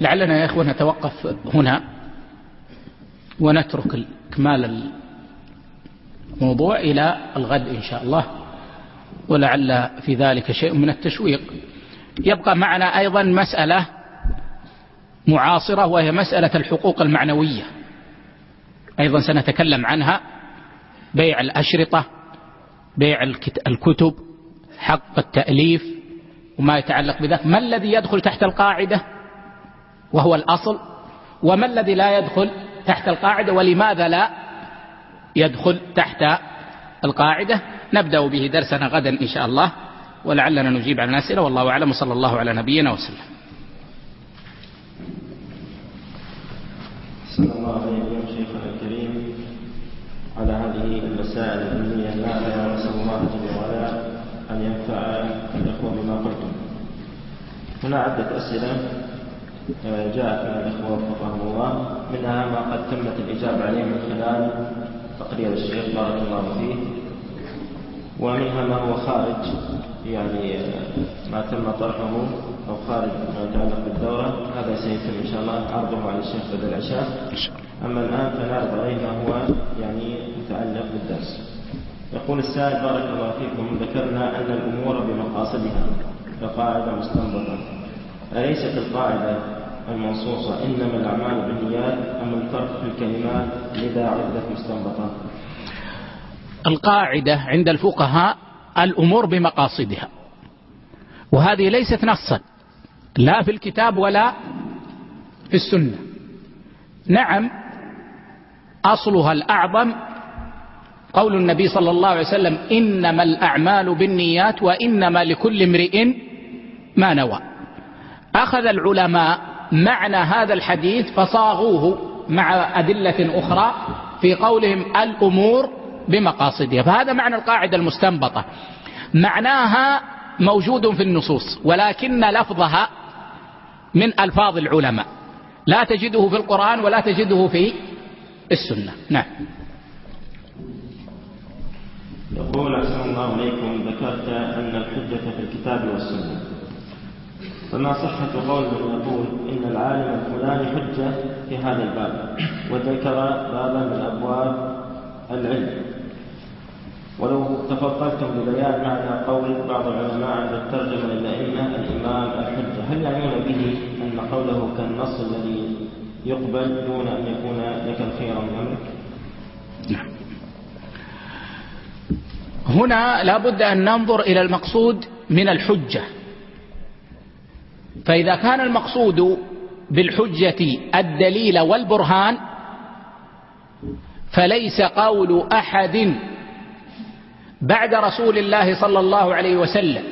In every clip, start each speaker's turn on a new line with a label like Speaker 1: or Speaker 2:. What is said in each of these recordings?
Speaker 1: لعلنا يا إخوة نتوقف هنا ونترك إكمال الموضوع إلى الغد إن شاء الله ولعل في ذلك شيء من التشويق. يبقى معنا أيضا مسألة معاصرة وهي مسألة الحقوق المعنوية. أيضا سنتكلم عنها بيع الأشرطة بيع الكتب حق التأليف وما يتعلق بذلك. ما الذي يدخل تحت القاعدة؟ وهو الأصل وما الذي لا يدخل تحت القاعدة؟ ولماذا لا يدخل تحت القاعدة؟ نبدأ به درسنا غدا إن شاء الله ولعلنا نجيب على الأسئلة والله أعلم صلى الله على نبينا وسلم.
Speaker 2: صلى الله عليه شيخنا الكريم على هذه المسائل العلمية النافعة ونسأل الله جل وعلا أن ينفع الإخوة بما قلتم. هنا عدة أسئلة. جاءت من الإخوة وفقهم الله منها ما قد تمت الإجابة عليه من خلال تقرير الشيخ بارك الله فيه ومنها ما هو خارج يعني ما تم طرحه أو خارج ما يتعلق بالدورة هذا سيتم إن شاء الله عرضه على الشيخ بعد العشاء. أما الآن فنعرض عليه ما هو يعني متعلق بالدرس. يقول السائل بارك الله فيكم ذكرنا أن الأمور بمقاصدها. كقاعدة مستنبطة. أليست القاعدة المنصوصة إنما الأعمال بالنيات أم الفرق في الكلمات لذا عدة مستنبطة
Speaker 1: القاعدة عند الفقهاء الأمور بمقاصدها وهذه ليست نصا لا في الكتاب ولا في السنة. نعم أصلها الأعظم قول النبي صلى الله عليه وسلم إنما الأعمال بالنيات وإنما لكل امرئ ما نوى. أخذ العلماء معنى هذا الحديث فصاغوه مع أدلة أخرى في قولهم الأمور بمقاصدها. فهذا معنى القاعدة المستنبطة. معناها موجود في النصوص ولكن لفظها من ألفاظ العلماء. لا تجده في القرآن ولا تجده في السنة. نعم.
Speaker 2: يقول أحسن الله إليكم ذكرت أن الحجة في الكتاب والسنة. فما صحة قول من يقول إن العالم الفلاني حجة في هذا الباب وذكر بابا من أبواب العلم. ولو تفضلتم ببيان معنى قول بعض العلماء عند الترجمة للأئمة الإمام الحجة هل يعنون به أن قوله كالنص الذي يقبل دون أن يكون لك الخير من أمرك؟ نعم.
Speaker 1: هنا لابد أن ننظر إلى المقصود من الحجة. فإذا كان المقصود بالحجة الدليل والبرهان فليس قول أحد بعد رسول الله صلى الله عليه وسلم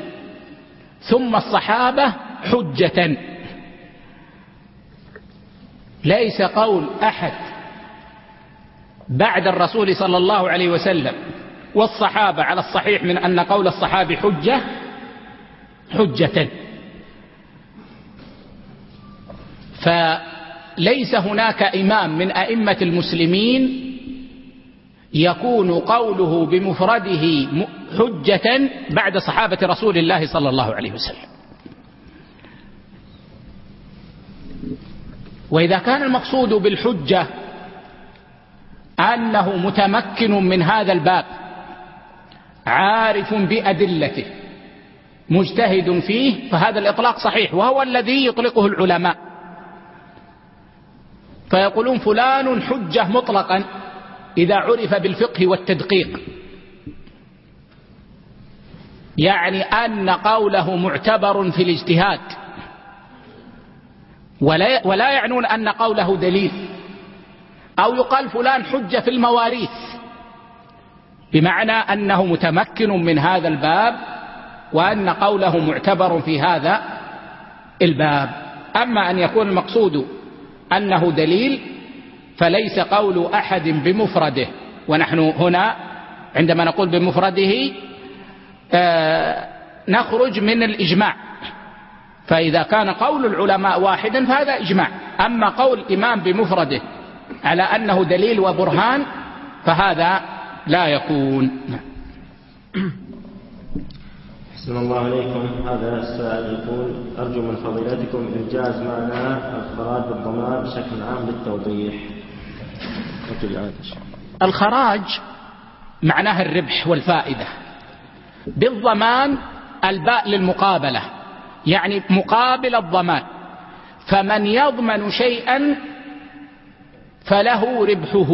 Speaker 1: ثم الصحابة حجة. ليس قول أحد بعد الرسول صلى الله عليه وسلم والصحابة على الصحيح من أن قول الصحابي حجة حجة. فليس هناك إمام من أئمة المسلمين يكون قوله بمفرده حجة بعد صحابة رسول الله صلى الله عليه وسلم. وإذا كان المقصود بالحجة أنه متمكن من هذا الباب عارف بأدلته مجتهد فيه فهذا الإطلاق صحيح وهو الذي يطلقه العلماء. فيقولون فلان حجة مطلقا إذا عرف بالفقه والتدقيق. يعني أن قوله معتبر في الاجتهاد. ولا, ولا يعنون أن قوله دليل. أو يقال فلان حجة في المواريث. بمعنى أنه متمكن من هذا الباب وأن قوله معتبر في هذا الباب. أما أن يكون المقصود أنه دليل فليس قول أحد بمفرده. ونحن هنا عندما نقول بمفرده آه نخرج من الإجماع. فإذا كان قول العلماء واحدا فهذا إجماع. أما قول الإمام بمفرده على أنه دليل وبرهان فهذا لا يكون.
Speaker 2: أحسن الله عليكم هذا السائل يقول أرجو من فضيلتكم إنجاز معنى الخراج بالضمان بشكل عام للتوضيح.
Speaker 1: الخراج معناها الربح والفائدة. بالضمان الباء للمقابلة يعني مقابل الضمان. فمن يضمن شيئا فله ربحه.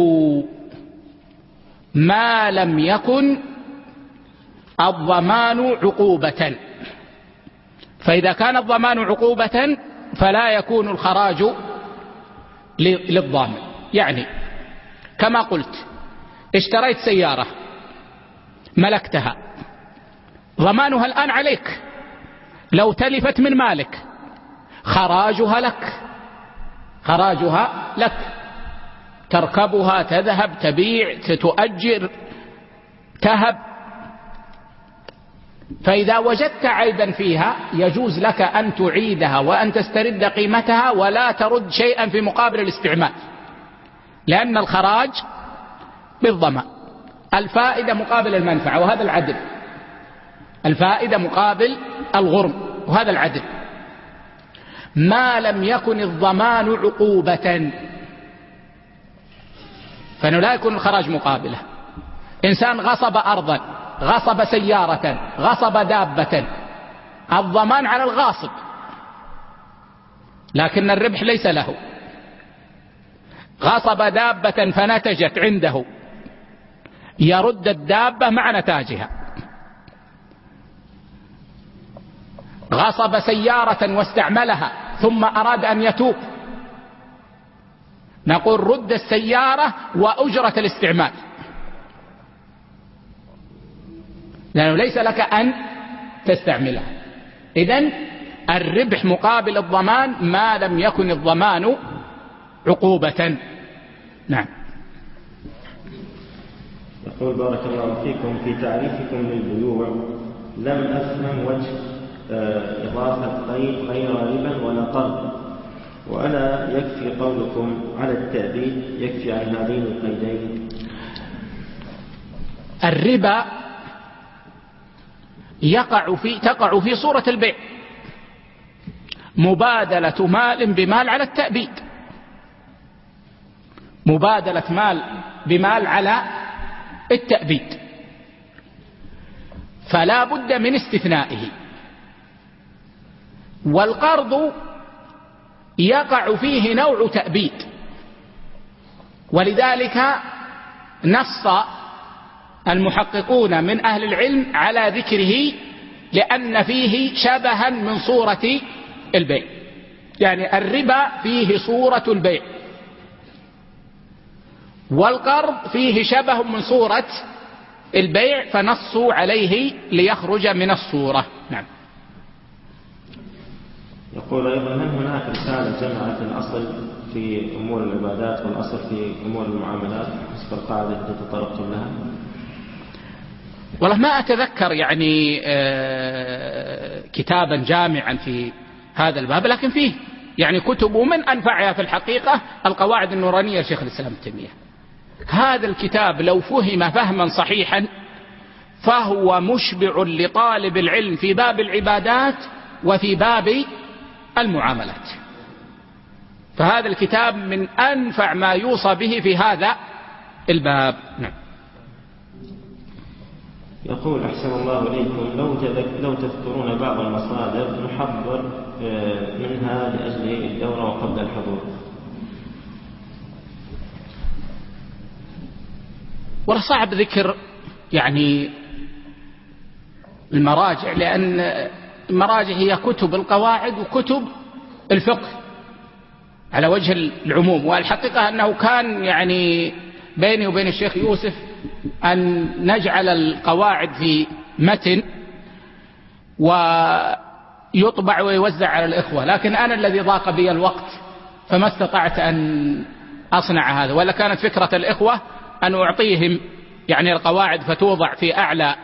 Speaker 1: ما لم يكن الضمان عقوبة. فإذا كان الضمان عقوبة فلا يكون الخراج للضامن. يعني كما قلت اشتريت سيارة ملكتها ضمانها الآن عليك. لو تلفت من مالك خراجها لك. خراجها لك. تركبها تذهب تبيع تؤجر تهب. فإذا وجدت عيبا فيها يجوز لك أن تعيدها وأن تسترد قيمتها ولا ترد شيئا في مقابل الاستعمال. لأن الخراج بالضمان الفائدة مقابل المنفعة وهذا العدل. الفائدة مقابل الغرم وهذا العدل. ما لم يكن الضمان عقوبة. فإنه لا يكون الخراج مقابلة. إنسان غصب أرضا. غصب سيارة غصب دابة. الضمان على الغاصب. لكن الربح ليس له. غصب دابة فنتجت عنده. يرد الدابة مع نتاجها. غصب سيارة واستعملها ثم أراد أن يتوب. نقول رد السيارة وأجرة الاستعمال. لأنه ليس لك أن تستعملها إذا الربح مقابل الضمان ما لم يكن الضمان عقوبة. نعم.
Speaker 2: يقول بارك الله فيكم في تعريفكم للبيوع لم أفهم وجه آه، إضافة قيد غير ربا ولا قرض. وألا يكفي قولكم على التأبيد يكفي عن هذين القيدين.
Speaker 1: الربا يقع في تقع في صورة البيع. مبادلة مال بمال على التأبيد. مبادلة مال بمال على التأبيد. فلا بد من استثنائه. والقرض يقع فيه نوع تأبيد. ولذلك نص المحققون من أهل العلم على ذكره لأن فيه شبها من صورة البيع. يعني الربا فيه صورة البيع. والقرض فيه شبه من صورة البيع فنصوا عليه ليخرج من الصورة. نعم.
Speaker 2: يقول أيضا هل هناك رسالة جمعت الأصل في أمور العبادات والأصل في أمور المعاملات؟ حسب القاعدة التي تطرقتم لها؟
Speaker 1: والله ما أتذكر يعني آه، كتابا جامعا في هذا الباب لكن فيه يعني كتب ومن أنفعها في الحقيقة القواعد النورانية لشيخ الإسلام التيمية هذا الكتاب لو فهم فهما صحيحا فهو مشبع لطالب العلم في باب العبادات وفي باب المعاملات. فهذا الكتاب من أنفع ما يوصى به في هذا الباب. نعم.
Speaker 2: يقول أحسن الله إليكم لو, لو تذكرون بعض المصادر نحضر آه، منها لأجل الدورة وقبل الحضور.
Speaker 1: ولا صعب ذكر يعني المراجع لأن المراجع هي كتب القواعد وكتب الفقه على وجه العموم والحقيقة أنه كان يعني بيني وبين الشيخ يوسف أن نجعل القواعد في متن ويطبع ويوزع على الإخوة لكن أنا الذي ضاق بي الوقت فما استطعت أن أصنع هذا ولا كانت فكرة الإخوة أن أعطيهم يعني القواعد فتوضع في أعلى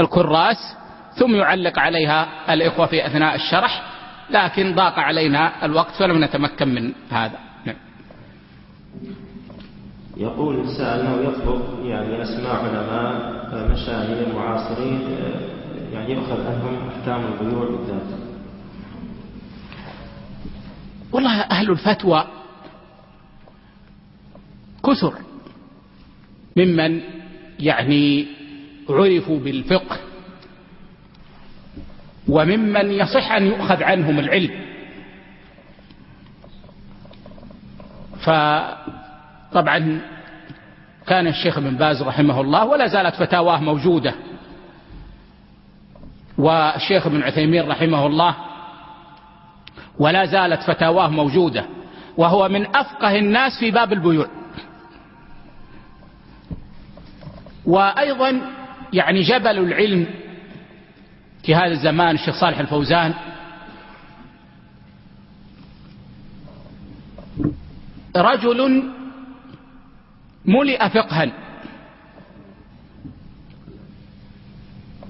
Speaker 1: الكراس ثم يعلق عليها الإخوة في أثناء الشرح لكن ضاق علينا الوقت فلم نتمكن من هذا.
Speaker 2: يقول السائل أنه يطلب يعني أسماء علماء مشاهير معاصرين يعني يؤخذ عنهم أحكام البيوع بالذات.
Speaker 1: والله أهل الفتوى كثر ممن يعني عرفوا بالفقه وممن يصح أن يؤخذ عنهم العلم. فطبعا كان الشيخ ابن باز رحمه الله ولا زالت فتاواه موجودة. والشيخ ابن عثيمين رحمه الله ولا زالت فتاواه موجودة. وهو من أفقه الناس في باب البيوع. وأيضا يعني جبل العلم في هذا الزمان الشيخ صالح الفوزان رجل ملئ فقها.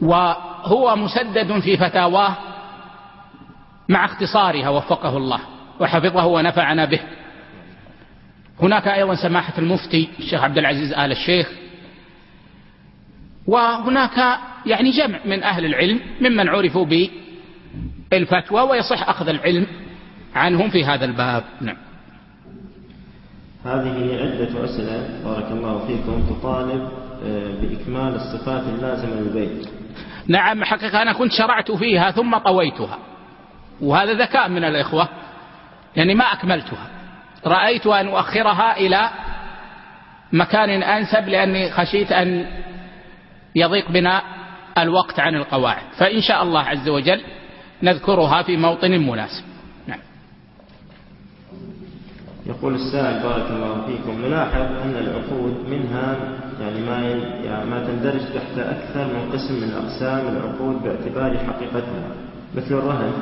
Speaker 1: وهو مسدد في فتاواه مع اختصارها وفقه الله وحفظه ونفعنا به. هناك أيضا سماحة المفتي الشيخ عبد العزيز آل الشيخ. وهناك يعني جمع من أهل العلم ممن عرفوا بالفتوى ويصح أخذ العلم عنهم في هذا الباب. نعم.
Speaker 2: هذه عدة أسئلة. بارك الله فيكم. تطالب آه، بإكمال الصفات اللازمة للبيت.
Speaker 1: نعم حقيقة أنا كنت شرعت فيها ثم طويتها. وهذا ذكاء من الإخوة يعني ما أكملتها. رأيت أن أؤخرها إلى مكان أنسب لأني خشيت أن يضيق بنا الوقت عن القواعد. فإن شاء الله عز وجل نذكرها في موطن مناسب.
Speaker 2: يقول السائل بارك الله فيكم نلاحظ أن العقود منها يعني ما يعني ما تندرج تحت أكثر من قسم من أقسام العقود باعتبار حقيقتها مثل الرهن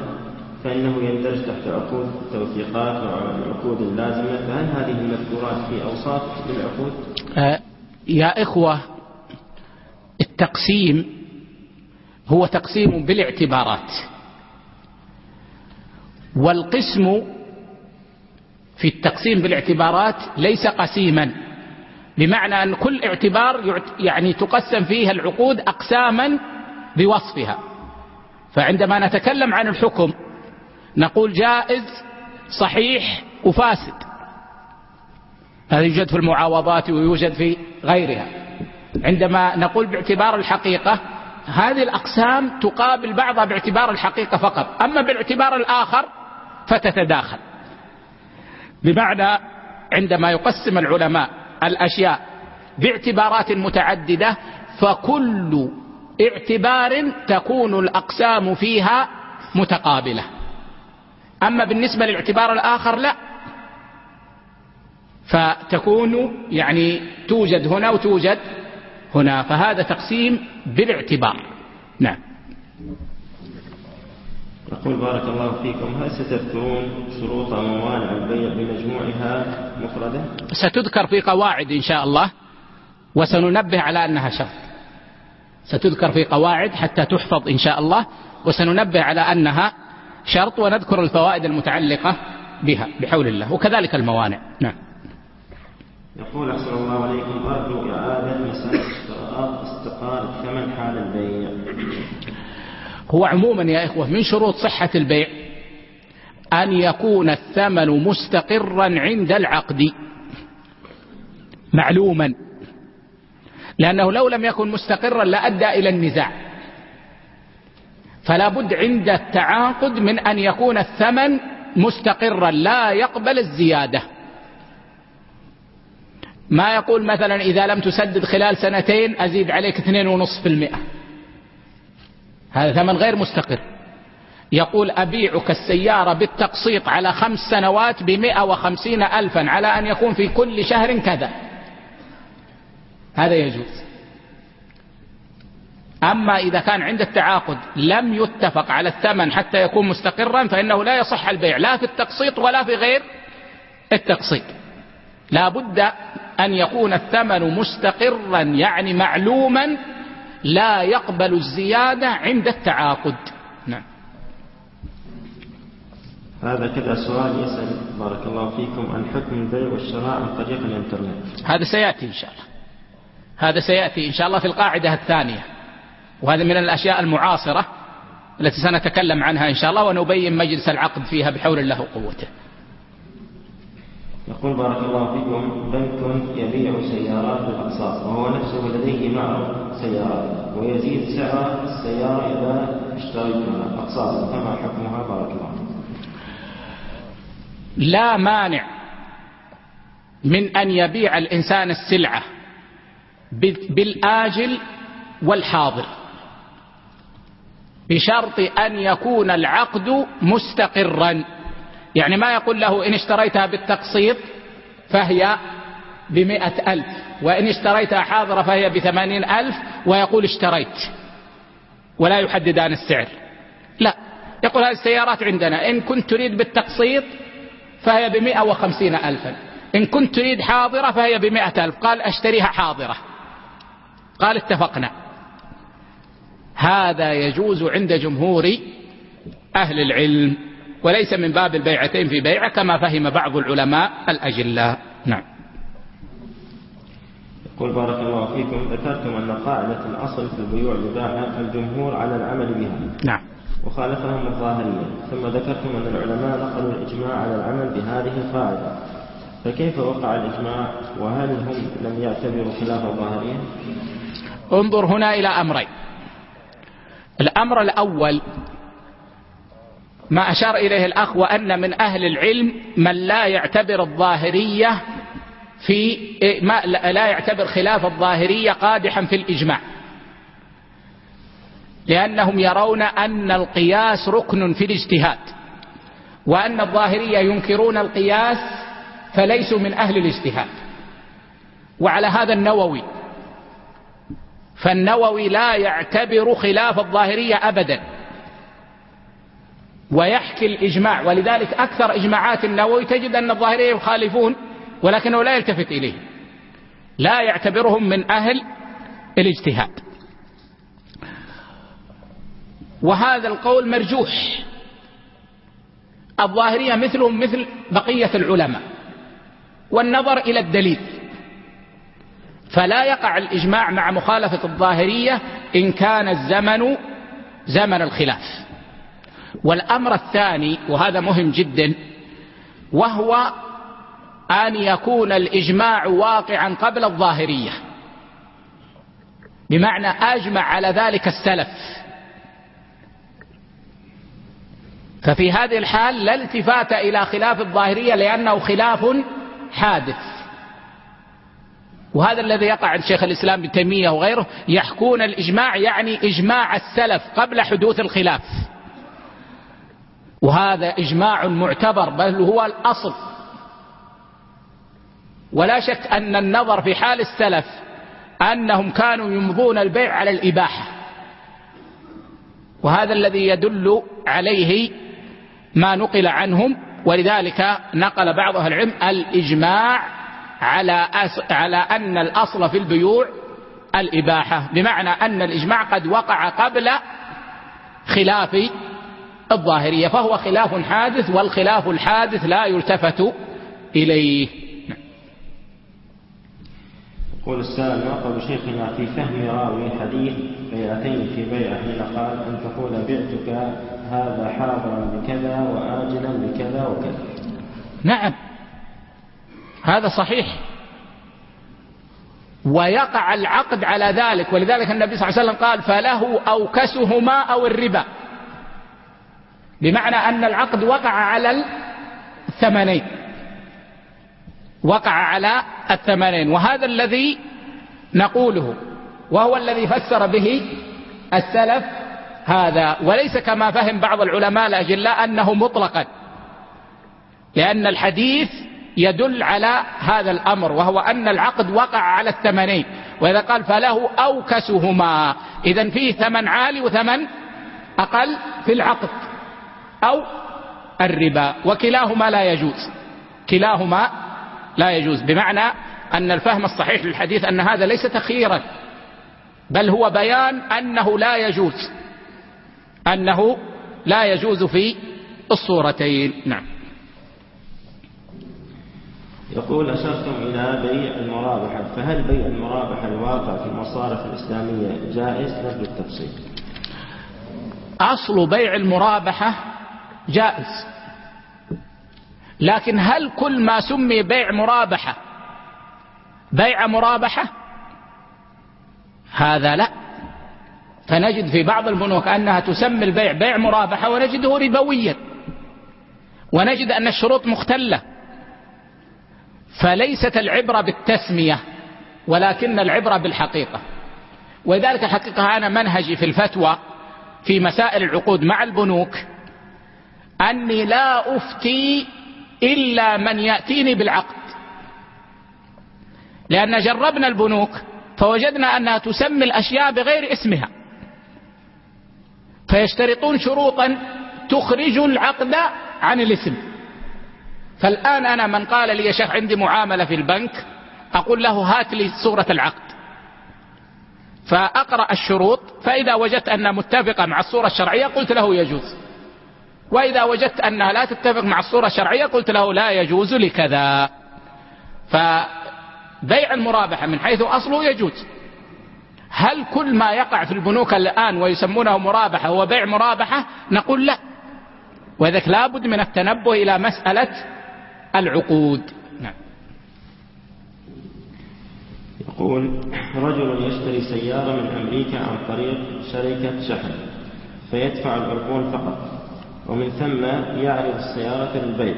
Speaker 2: فإنه يندرج تحت عقود التوثيقات والعقود اللازمة فهل هذه المذكورات في أوصاف للعقود؟
Speaker 1: آه يا إخوة التقسيم هو تقسيم بالاعتبارات والقسم في التقسيم بالاعتبارات ليس قسيما بمعنى أن كل اعتبار يعني تقسم فيها العقود أقساما بوصفها. فعندما نتكلم عن الحكم نقول جائز صحيح وفاسد. هذا يوجد في المعاوضات ويوجد في غيرها. عندما نقول باعتبار الحقيقة هذه الأقسام تقابل بعضها باعتبار الحقيقة فقط. أما بالاعتبار الآخر فتتداخل. بمعنى عندما يقسم العلماء الأشياء باعتبارات متعددة فكل اعتبار تكون الأقسام فيها متقابلة. أما بالنسبة للاعتبار الآخر لا. فتكون يعني توجد هنا وتوجد هنا فهذا تقسيم بالاعتبار. نعم.
Speaker 2: يقول بارك الله فيكم. هل ستذكرون شروط موانع البيع بمجموعها مفردة؟
Speaker 1: ستذكر في قواعد إن شاء الله وسننبه على أنها شرط. ستذكر في قواعد حتى تحفظ إن شاء الله وسننبه على أنها شرط ونذكر الفوائد المتعلقة بها بحول الله. وكذلك الموانع. نعم.
Speaker 2: يقول أحسن الله عليكم أرجو إعادة مسألة استقرار ثمن حال البيع.
Speaker 1: هو عموما يا إخوة من شروط صحة البيع. أن يكون الثمن مستقرا عند العقد. معلوما. لأنه لو لم يكن مستقرا لأدى إلى النزاع. فلا بد عند التعاقد من أن يكون الثمن مستقرا لا يقبل الزيادة. ما يقول مثلا إذا لم تسدد خلال سنتين أزيد عليك 2.5% هذا ثمن غير مستقر. يقول أبيعك السيارة بالتقسيط على خمس سنوات بمئة وخمسين ألفا على أن يكون في كل شهر كذا. هذا يجوز. أما إذا كان عند التعاقد لم يتفق على الثمن حتى يكون مستقرا فإنه لا يصح البيع لا في التقسيط ولا في غير التقسيط. لا بد أن يكون الثمن مستقرا يعني معلوما لا يقبل الزيادة عند التعاقد. نعم.
Speaker 2: هذا كذا سؤال يسأل بارك الله فيكم عن حكم البيع والشراء عن طريق الإنترنت.
Speaker 1: هذا سيأتي إن شاء الله. هذا سيأتي إن شاء الله في القاعدة الثانية. وهذا من الأشياء المعاصرة التي سنتكلم عنها إن شاء الله ونبين مجلس العقد فيها بحول الله وقوته.
Speaker 2: يقول بارك الله فيكم بنك يبيع سيارات بالأقساط وهو نفسه لديه معرض سيارات ويزيد سعر السيارة إذا اشتريتها أقساط فما حكمها؟ بارك الله
Speaker 1: لا مانع من أن يبيع الإنسان السلعة بالآجل والحاضر بشرط أن يكون العقد مستقرا. يعني ما يقول له إن اشتريتها بالتقسيط فهي بمئة ألف وإن اشتريتها حاضرة فهي بثمانين ألف ويقول اشتريت ولا يحددان السعر. لا يقول هذه السيارات عندنا إن كنت تريد بالتقسيط فهي بمئة وخمسين ألفا إن كنت تريد حاضرة فهي بمئة ألف قال أشتريها حاضرة. قال اتفقنا. هذا يجوز عند جمهور أهل العلم. وليس من باب البيعتين في بيعة كما فهم بعض العلماء الأجلاء. نعم.
Speaker 2: يقول بارك الله فيكم ذكرتم أن قاعدة الأصل في البيوع الإباحة الجمهور على العمل بها.
Speaker 1: نعم.
Speaker 2: وخالفهم الظاهرية. ثم ذكرتم أن العلماء نقلوا الإجماع على العمل بهذه القاعدة. فكيف وقع الإجماع؟ وهل هم لم يعتبروا خلاف الظاهرية؟
Speaker 1: انظر هنا إلى أمرين. الأمر الأول ما أشار إليه الأخ وأن من أهل العلم من لا يعتبر الظاهرية في ما لا يعتبر خلاف الظاهرية قادحا في الإجماع. لأنهم يرون أن القياس ركن في الاجتهاد وأن الظاهرية ينكرون القياس فليسوا من أهل الاجتهاد. وعلى هذا النووي فالنووي لا يعتبر خلاف الظاهرية أبدا. ويحكي الإجماع ولذلك أكثر إجماعات النووي تجد أن الظاهرية يخالفون ولكنه لا يلتفت إليه. لا يعتبرهم من أهل الاجتهاد. وهذا القول مرجوح. الظاهرية مثلهم مثل بقية العلماء والنظر إلى الدليل. فلا يقع الإجماع مع مخالفة الظاهرية إن كان الزمن زمن الخلاف. والأمر الثاني وهذا مهم جدا وهو أن يكون الإجماع واقعا قبل الظاهرية. بمعنى أجمع على ذلك السلف. ففي هذه الحال لا التفات إلى خلاف الظاهرية لأنه خلاف حادث. وهذا الذي يقع عند شيخ الإسلام ابن تيمية وغيره يحكون الإجماع يعني إجماع السلف قبل حدوث الخلاف. وهذا إجماع معتبر بل هو الأصل. ولا شك أن النظر في حال السلف أنهم كانوا يمضون البيع على الإباحة. وهذا الذي يدل عليه ما نقل عنهم ولذلك نقل بعض أهل العلم الإجماع على على أن الأصل في البيوع الإباحة. بمعنى أن الإجماع قد وقع قبل خلاف الظاهرية فهو خلاف حادث والخلاف الحادث لا يلتفت إليه.
Speaker 2: يقول السائل قول شيخنا في فهم راوي حديث بيعتين في بيع حين قال أن تقول بعتك هذا حاضرا بكذا وآجلا بكذا وكذا.
Speaker 1: نعم هذا صحيح. ويقع العقد على ذلك ولذلك النبي صلى الله عليه وسلم قال فله أوكسهما أو الربا. بمعنى أن العقد وقع على الثمنين. وقع على الثمنين. وهذا الذي نقوله وهو الذي فسر به السلف هذا. وليس كما فهم بعض العلماء الأجلاء أنه مطلقا لأن الحديث يدل على هذا الأمر وهو أن العقد وقع على الثمنين. وإذا قال فله أوكسهما إذا فيه ثمن عالي وثمن أقل في العقد. أو الربا وكلاهما لا يجوز. كلاهما لا يجوز. بمعنى أن الفهم الصحيح للحديث أن هذا ليس تخييرا بل هو بيان أنه لا يجوز. أنه لا يجوز في الصورتين. نعم.
Speaker 2: يقول أشرتم إلى بيع المرابحة فهل بيع المرابحة الواقع في المصارف الإسلامية جائز؟ نرجو التفصيل.
Speaker 1: أصل بيع المرابحة جائز. لكن هل كل ما سمي بيع مرابحة بيع مرابحة؟ هذا لا. فنجد في بعض البنوك أنها تسمي البيع بيع مرابحة ونجده ربويا. ونجد أن الشروط مختلة. فليست العبرة بالتسمية ولكن العبرة بالحقيقة. ولذلك الحقيقة أنا منهجي في الفتوى في مسائل العقود مع البنوك أني لا أفتي إلا من يأتيني بالعقد. لأن جربنا البنوك فوجدنا أنها تسمي الأشياء بغير اسمها. فيشترطون شروطا تخرج العقد عن الاسم. فالآن أنا من قال لي يا شيخ عندي معاملة في البنك أقول له هات لي صورة العقد. فأقرأ الشروط فإذا وجدت أنها متفقة مع الصورة الشرعية قلت له يجوز. وإذا وجدت أنها لا تتفق مع الصورة الشرعية قلت له لا يجوز لكذا. فبيع المرابحة من حيث أصله يجوز. هل كل ما يقع في البنوك الآن ويسمونه مرابحة هو بيع مرابحة؟ نقول لا. وذلك لابد من التنبه إلى مسألة العقود. نعم.
Speaker 2: يقول رجل يشتري سيارة من أمريكا عن طريق شركة شحن فيدفع العربون فقط. ومن ثم يعرض السيارة للبيع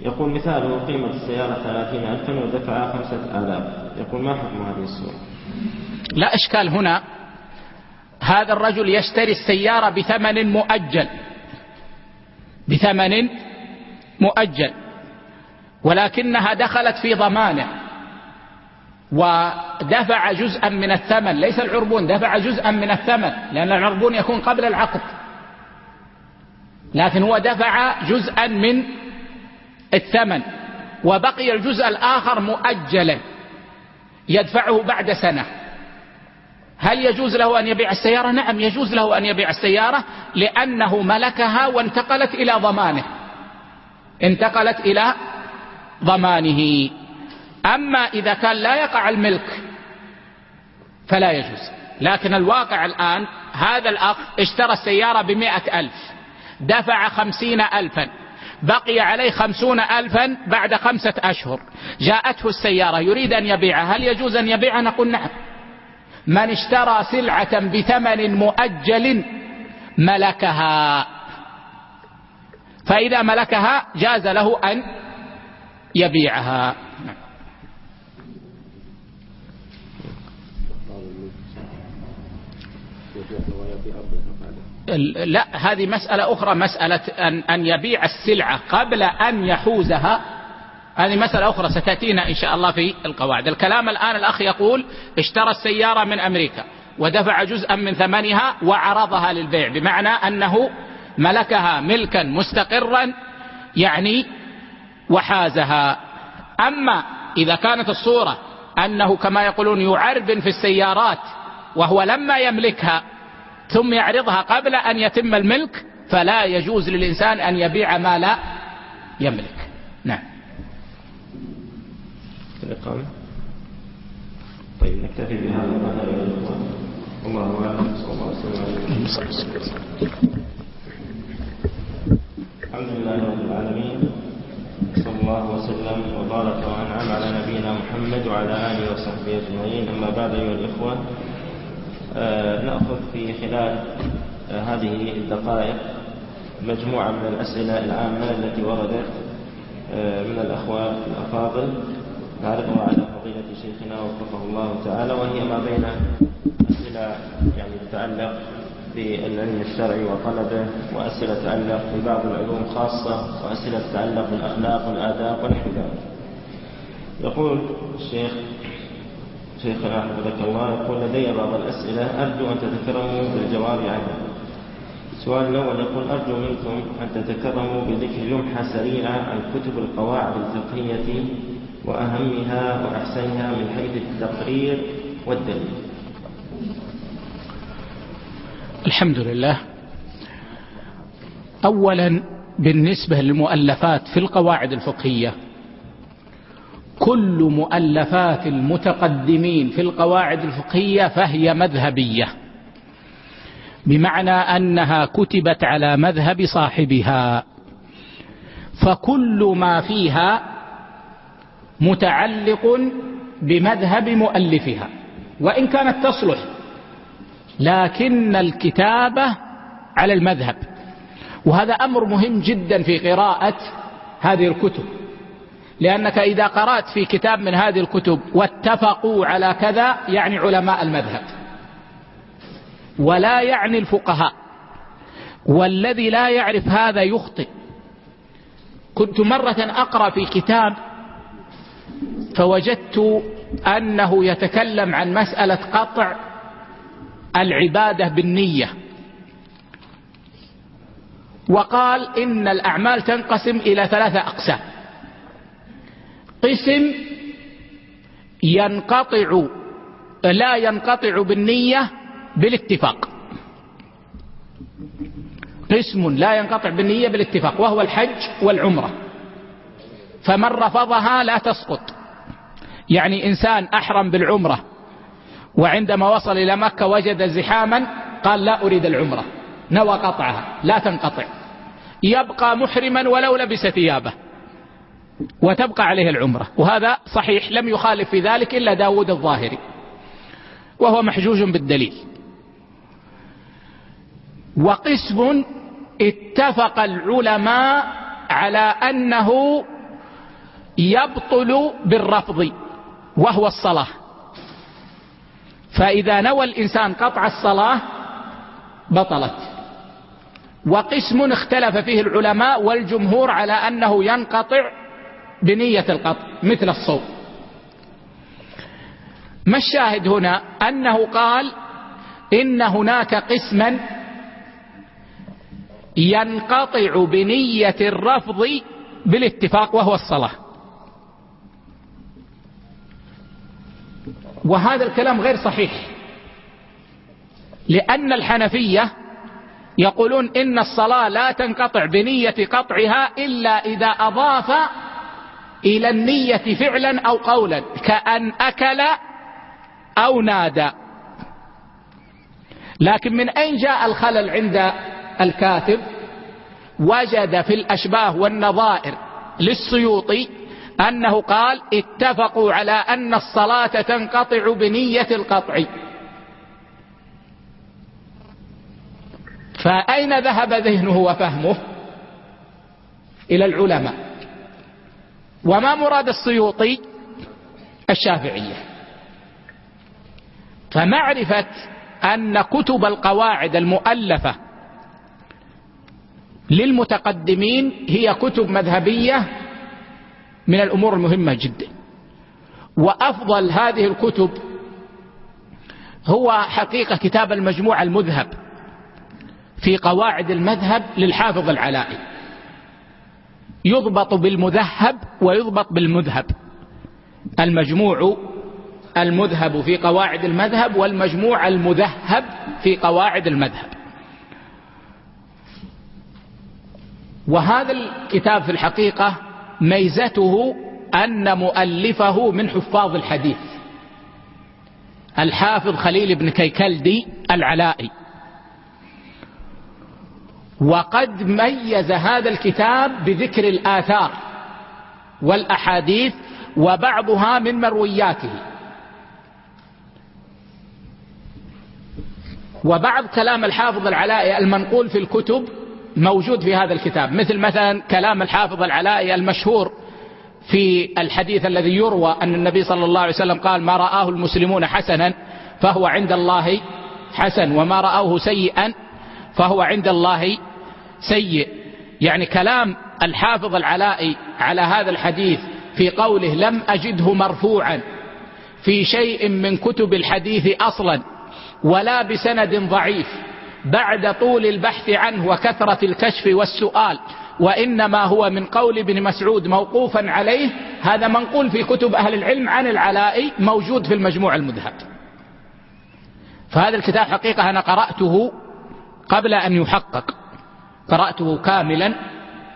Speaker 2: يقول مثاله قيمة السيارة ثلاثين ألفا ودفع خمسة آلاف. يقول ما حكم هذه الصورة؟
Speaker 1: لا إشكال هنا. هذا الرجل يشتري السيارة بثمن مؤجل. بثمن مؤجل. ولكنها دخلت في ضمانه. ودفع جزءا من الثمن. ليس العربون دفع جزءا من الثمن. لأن العربون يكون قبل العقد. لكن هو دفع جزءا من الثمن وبقي الجزء الآخر مؤجلا يدفعه بعد سنة. هل يجوز له أن يبيع السيارة؟ نعم يجوز له أن يبيع السيارة لأنه ملكها وانتقلت إلى ضمانه. انتقلت إلى ضمانه. أما إذا كان لا يقع الملك فلا يجوز. لكن الواقع الآن هذا الأخ اشترى السيارة بمئة ألف. دفع خمسين ألفا. بقي عليه خمسون ألفا بعد خمسة أشهر. جاءته السيارة يريد أن يبيعها. هل يجوز أن يبيعها؟ نقول نعم. من اشترى سلعة بثمن مؤجل ملكها. فإذا ملكها جاز له أن يبيعها. لا هذه مسألة أخرى مسألة أن, أن يبيع السلعة قبل أن يحوزها. هذه مسألة أخرى ستأتينا إن شاء الله في القواعد. الكلام الآن الأخ يقول اشترى السيارة من أمريكا ودفع جزءا من ثمنها وعرضها للبيع بمعنى أنه ملكها ملكا مستقرا يعني وحازها. أما إذا كانت الصورة أنه كما يقولون يعربن في السيارات وهو لما يملكها ثم يعرضها قبل أن يتم الملك فلا يجوز للإنسان أن يبيع ما لا يملك. نعم.
Speaker 2: طيب نكتفي بهذا الله أعلم. صلى الله عليه وسلم. الحمد لله رب العالمين. صلى الله وسلم وبارك وأنعم على نبينا محمد وعلى آله وصحبه أجمعين. أما بعد أيها الإخوة آه، نأخذ في خلال آه، هذه الدقائق مجموعة من الأسئلة العامة التي وردت آه، من الاخوه الأفاضل. نعرضها على فضيلة شيخنا وفقه الله تعالى. وهي ما بين أسئلة يعني تتعلق بالعلم الشرعي وطلبه وأسئلة تتعلق ببعض العلوم خاصة وأسئلة تتعلق بالأخلاق والآداب ذلك يقول الشيخ شيخنا حفظك الله يقول لدي بعض الأسئلة أرجو أن تتكرموا بالجواب عنها. السؤال الأول يقول أرجو منكم أن تتكرموا بذكر لمحة سريعة عن كتب القواعد الفقهية وأهمها وأحسنها من حيث التقرير والدليل.
Speaker 1: الحمد لله. اولا بالنسبة للمؤلفات في القواعد الفقهية كل مؤلفات المتقدمين في القواعد الفقهية فهي مذهبية بمعنى أنها كتبت على مذهب صاحبها فكل ما فيها متعلق بمذهب مؤلفها وإن كانت تصلح لكن الكتابة على المذهب وهذا أمر مهم جدا في قراءة هذه الكتب. لأنك إذا قرأت في كتاب من هذه الكتب واتفقوا على كذا يعني علماء المذهب. ولا يعني الفقهاء. والذي لا يعرف هذا يخطئ. كنت مرة أقرأ في كتاب فوجدت أنه يتكلم عن مسألة قطع العبادة بالنية. وقال إن الأعمال تنقسم إلى ثلاثة أقسام. قسم ينقطع لا ينقطع بالنية بالاتفاق. قسم لا ينقطع بالنية بالاتفاق وهو الحج والعمرة. فمن رفضها لا تسقط. يعني إنسان أحرم بالعمرة وعندما وصل إلى مكة وجد زحاما قال لا أريد العمرة نوى قطعها لا تنقطع. يبقى محرما ولو لبس ثيابه. وتبقى عليه العمرة. وهذا صحيح لم يخالف في ذلك إلا داود الظاهري. وهو محجوج بالدليل. وقسم اتفق العلماء على أنه يبطل بالرفض وهو الصلاة. فإذا نوى الإنسان قطع الصلاة بطلت. وقسم اختلف فيه العلماء والجمهور على أنه ينقطع بنية القطع مثل الصوم ما الشاهد هنا؟ أنه قال إن هناك قسما ينقطع بنية الرفض بالاتفاق وهو الصلاة. وهذا الكلام غير صحيح. لأن الحنفية يقولون إن الصلاة لا تنقطع بنية قطعها إلا إذا أضاف إلى النية فعلا أو قولا كأن أكل أو نادى. لكن من أين جاء الخلل عند الكاتب؟ وجد في الأشباه والنظائر للسيوطي أنه قال اتفقوا على أن الصلاة تنقطع بنية القطع. فأين ذهب ذهنه وفهمه؟ إلى العلماء. وما مراد السيوطي؟ الشافعية. فمعرفة أن كتب القواعد المؤلفة للمتقدمين هي كتب مذهبية من الأمور المهمة جدا. وأفضل هذه الكتب هو حقيقة كتاب المجموع المذهب في قواعد المذهب للحافظ العلائي. يضبط بالمذهب ويضبط بالمذهب. المجموع المذهب في قواعد المذهب والمجموع المذهب في قواعد المذهب. وهذا الكتاب في الحقيقة ميزته أن مؤلفه من حفاظ الحديث. الحافظ خليل بن كيكلدي العلائي. وقد ميز هذا الكتاب بذكر الآثار والأحاديث وبعضها من مروياته. وبعض كلام الحافظ العلائي المنقول في الكتب موجود في هذا الكتاب مثل مثلا كلام الحافظ العلائي المشهور في الحديث الذي يروى أن النبي صلى الله عليه وسلم قال ما رآه المسلمون حسنا فهو عند الله حسن وما رأوه سيئا فهو عند الله سيء. يعني كلام الحافظ العلائي على هذا الحديث في قوله لم أجده مرفوعا في شيء من كتب الحديث أصلا ولا بسند ضعيف بعد طول البحث عنه وكثرة الكشف والسؤال وإنما هو من قول ابن مسعود موقوفا عليه هذا منقول في كتب أهل العلم عن العلائي موجود في المجموع المذهب. فهذا الكتاب حقيقة أنا قرأته قبل أن يحقق. قرأته كاملا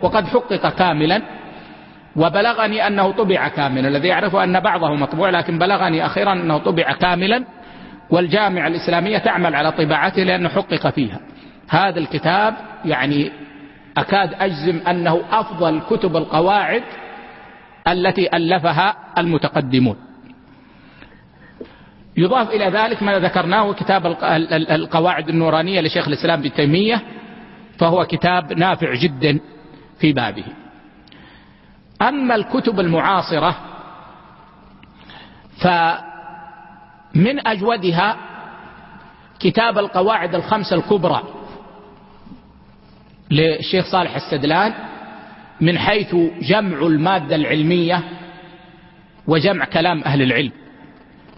Speaker 1: وقد حقق كاملا وبلغني أنه طبع كاملا. الذي أعرف أن بعضه مطبوع لكن بلغني أخيرا أنه طبع كاملا. والجامعة الإسلامية تعمل على طباعته لأنه حقق فيها. هذا الكتاب يعني أكاد أجزم أنه أفضل كتب القواعد التي ألفها المتقدمون. يضاف إلى ذلك ما ذكرناه كتاب القواعد النورانية لشيخ الإسلام ابن تيمية فهو كتاب نافع جدا في بابه. أما الكتب المعاصرة فمن أجودها كتاب القواعد الخمسة الكبرى للشيخ صالح السدلان من حيث جمع المادة العلمية وجمع كلام أهل العلم.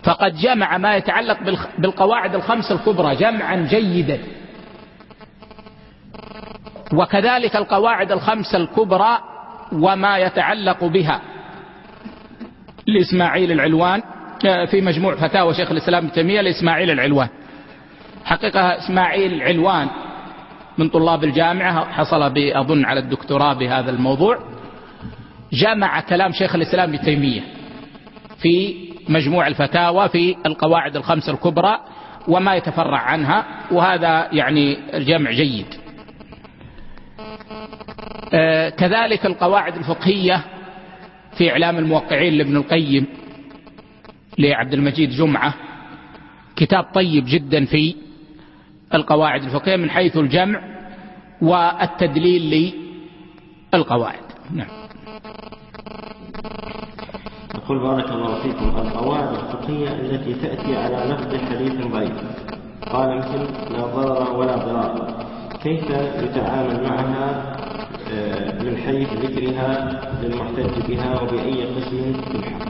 Speaker 1: فقد جمع ما يتعلق بالقواعد الخمس الكبرى جمعا جيدا. وكذلك القواعد الخمس الكبرى وما يتعلق بها. لإسماعيل العلوان في مجموع فتاوى شيخ الإسلام ابن تيمية لإسماعيل العلوان. حقيقة إسماعيل العلوان من طلاب الجامعة حصل أظن على الدكتوراه بهذا الموضوع. جمع كلام شيخ الإسلام ابن تيمية في مجموع الفتاوى في القواعد الخمس الكبرى وما يتفرع عنها وهذا يعني جمع جيد. آه، كذلك القواعد الفقهية في إعلام الموقعين لابن القيم لعبد المجيد جمعة. كتاب طيب جدا في القواعد الفقهية من حيث الجمع والتدليل للقواعد. نعم.
Speaker 2: يقول بارك الله فيكم القواعد الفقهية التي تأتي على لفظ حديث ضعيف. قال مثل لا ضرر ولا ضرار. كيف يتعامل معها آه، من حيث ذكرها للمحتج بها وبأي قسم تلحق.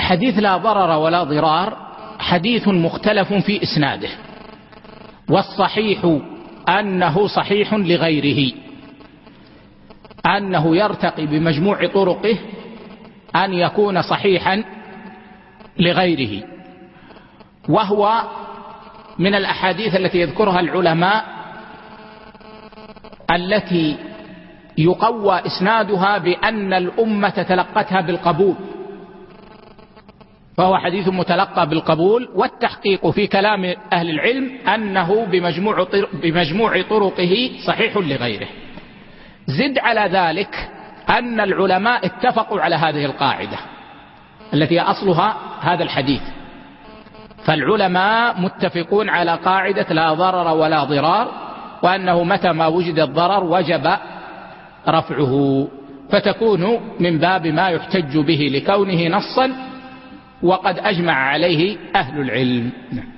Speaker 1: حديث لا ضرر ولا ضرار حديث مختلف في إسناده. والصحيح أنه صحيح لغيره. أنه يرتقي بمجموع طرقه أن يكون صحيحا لغيره. وهو من الأحاديث التي يذكرها العلماء التي يقوى إسنادها بأن الأمة تلقتها بالقبول. فهو حديث متلقى بالقبول والتحقيق في كلام أهل العلم أنه بمجموع, بمجموع طرقه صحيح لغيره. زد على ذلك أن العلماء اتفقوا على هذه القاعدة التي أصلها هذا الحديث. فالعلماء متفقون على قاعدة لا ضرر ولا ضرار وأنه متى ما وجد الضرر وجب رفعه فتكون من باب ما يحتج به لكونه نصا وقد أجمع عليه أهل العلم. نعم.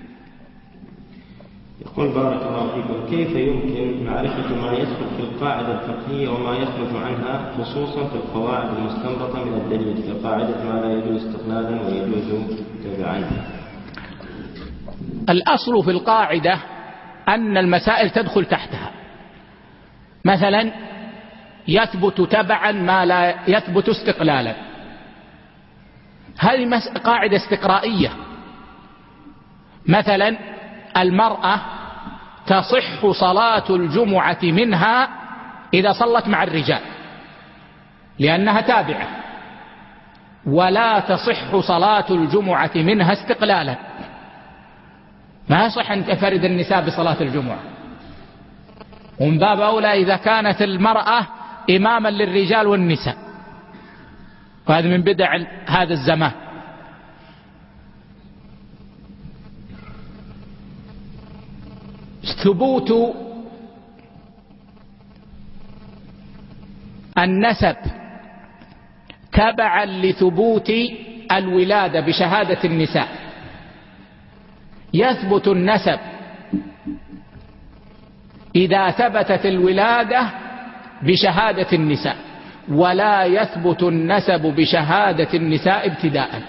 Speaker 2: يقول بارك الله فيكم كيف يمكن معرفة ما يدخل في القاعدة الفقهية وما يخرج عنها خصوصا في القواعد المستنبطة من الدليل كقاعدة ما لا يجوز استقلالا ويجوز تبعا؟
Speaker 1: الأصل في القاعدة أن المسائل تدخل تحتها. مثلا يثبت تبعا ما لا يثبت استقلالا. هذه قاعدة استقرائية. مثلا المرأة تصح صلاة الجمعة منها إذا صلت مع الرجال لأنها تابعة. ولا تصح صلاة الجمعة منها استقلالا. ما يصح أن تفرد النساء بصلاة الجمعة. ومن باب أولى إذا كانت المرأة إماما للرجال والنساء. وهذا من بدع هذا الزمان. ثبوت النسب تبعا لثبوت الولادة بشهادة النساء. يثبت النسب. إذا ثبتت الولادة بشهادة النساء ولا يثبت النسب بشهادة النساء ابتداء.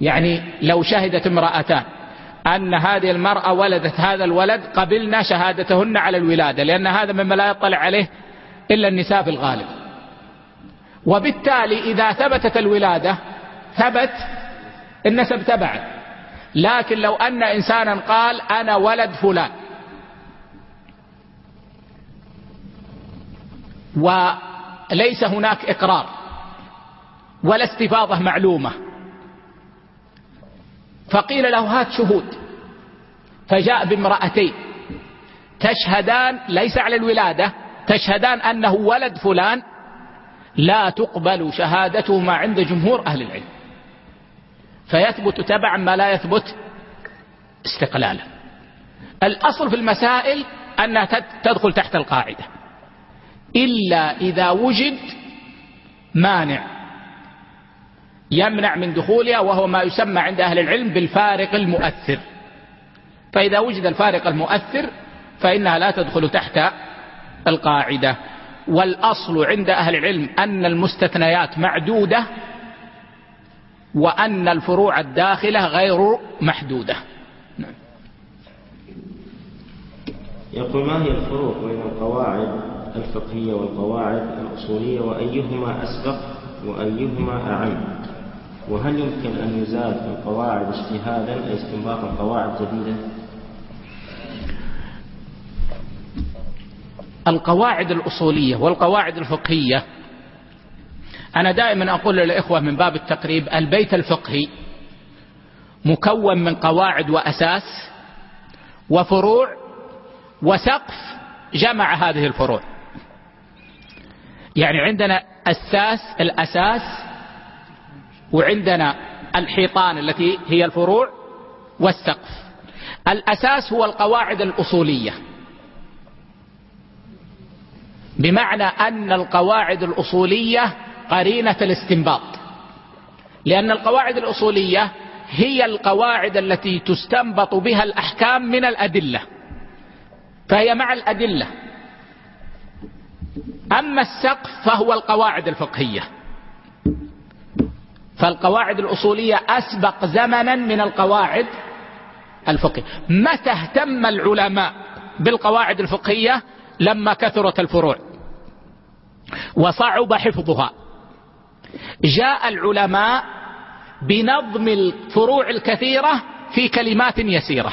Speaker 1: يعني لو شهدت امرأتان أن هذه المرأة ولدت هذا الولد قبلنا شهادتهن على الولادة لأن هذا مما لا يطلع عليه إلا النساء في الغالب. وبالتالي إذا ثبتت الولادة ثبت النسب تبعا. لكن لو أن إنسانا قال أنا ولد فلان. وليس هناك إقرار. ولا استفاضة معلومة. فقيل له هات شهود. فجاء بامرأتين. تشهدان ليس على الولادة تشهدان أنه ولد فلان. لا تقبل شهادتهما عند جمهور أهل العلم. فيثبت تبعا ما لا يثبت استقلالا. الأصل في المسائل أنها تدخل تحت القاعدة. إلا إذا وجد مانع يمنع من دخولها وهو ما يسمى عند أهل العلم بالفارق المؤثر. فإذا وجد الفارق المؤثر فإنها لا تدخل تحت القاعدة. والأصل عند أهل العلم أن المستثنيات معدودة وأن الفروع الداخلة غير محدودة. نعم.
Speaker 2: يقول ما هي الفروق بين القواعد الفقهية والقواعد الأصولية وأيهما أسبق وأيهما أعم؟ وهل يمكن أن يزاد القواعد اجتهادا أي استنباطا قواعد جديدة
Speaker 1: القواعد الأصولية والقواعد الفقهية أنا دائما أقول للإخوة من باب التقريب البيت الفقهي مكون من قواعد وأساس وفروع وسقف جمع هذه الفروع. يعني عندنا أساس الأساس وعندنا الحيطان التي هي الفروع والسقف. الأساس هو القواعد الأصولية. بمعنى أن القواعد الأصولية قرينة الاستنباط. لأن القواعد الأصولية هي القواعد التي تستنبط بها الأحكام من الأدلة. فهي مع الأدلة. أما السقف فهو القواعد الفقهية. فالقواعد الأصولية أسبق زمنا من القواعد الفقهية. متى اهتم العلماء بالقواعد الفقهية؟ لما كثرت الفروع. وصعب حفظها. جاء العلماء بنظم الفروع الكثيرة في كلمات يسيرة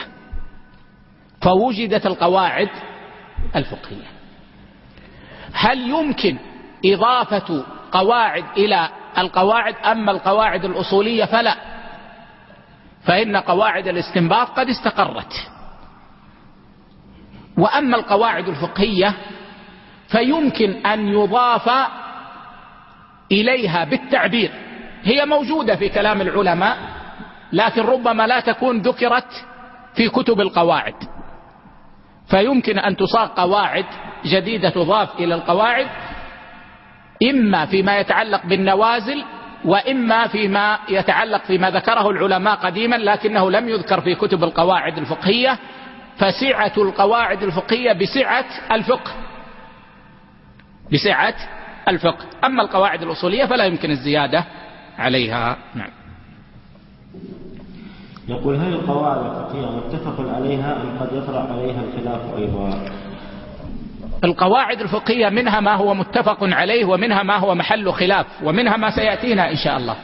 Speaker 1: فوجدت القواعد الفقهية. هل يمكن إضافة قواعد إلى القواعد أما القواعد الأصولية؟ فلا. فإن قواعد الاستنباط قد استقرت. وأما القواعد الفقهية فيمكن أن يضاف إليها بالتعبير. هي موجودة في كلام العلماء لكن ربما لا تكون ذكرت في كتب القواعد. فيمكن أن تصاغ قواعد جديدة تضاف إلى القواعد إما فيما يتعلق بالنوازل وإما فيما يتعلق فيما ذكره العلماء قديما لكنه لم يذكر في كتب القواعد الفقهية. فسعة القواعد الفقهية بسعة الفقه. بسعة الفقه. أما القواعد الأصولية فلا يمكن الزيادة عليها. نعم.
Speaker 2: يقول هل القواعد الفقهية متفق عليها أم قد يطرأ عليها الخلاف أيضا؟
Speaker 1: القواعد الفقهية منها ما هو متفق عليه ومنها ما هو محل خلاف ومنها ما سيأتينا إن شاء الله.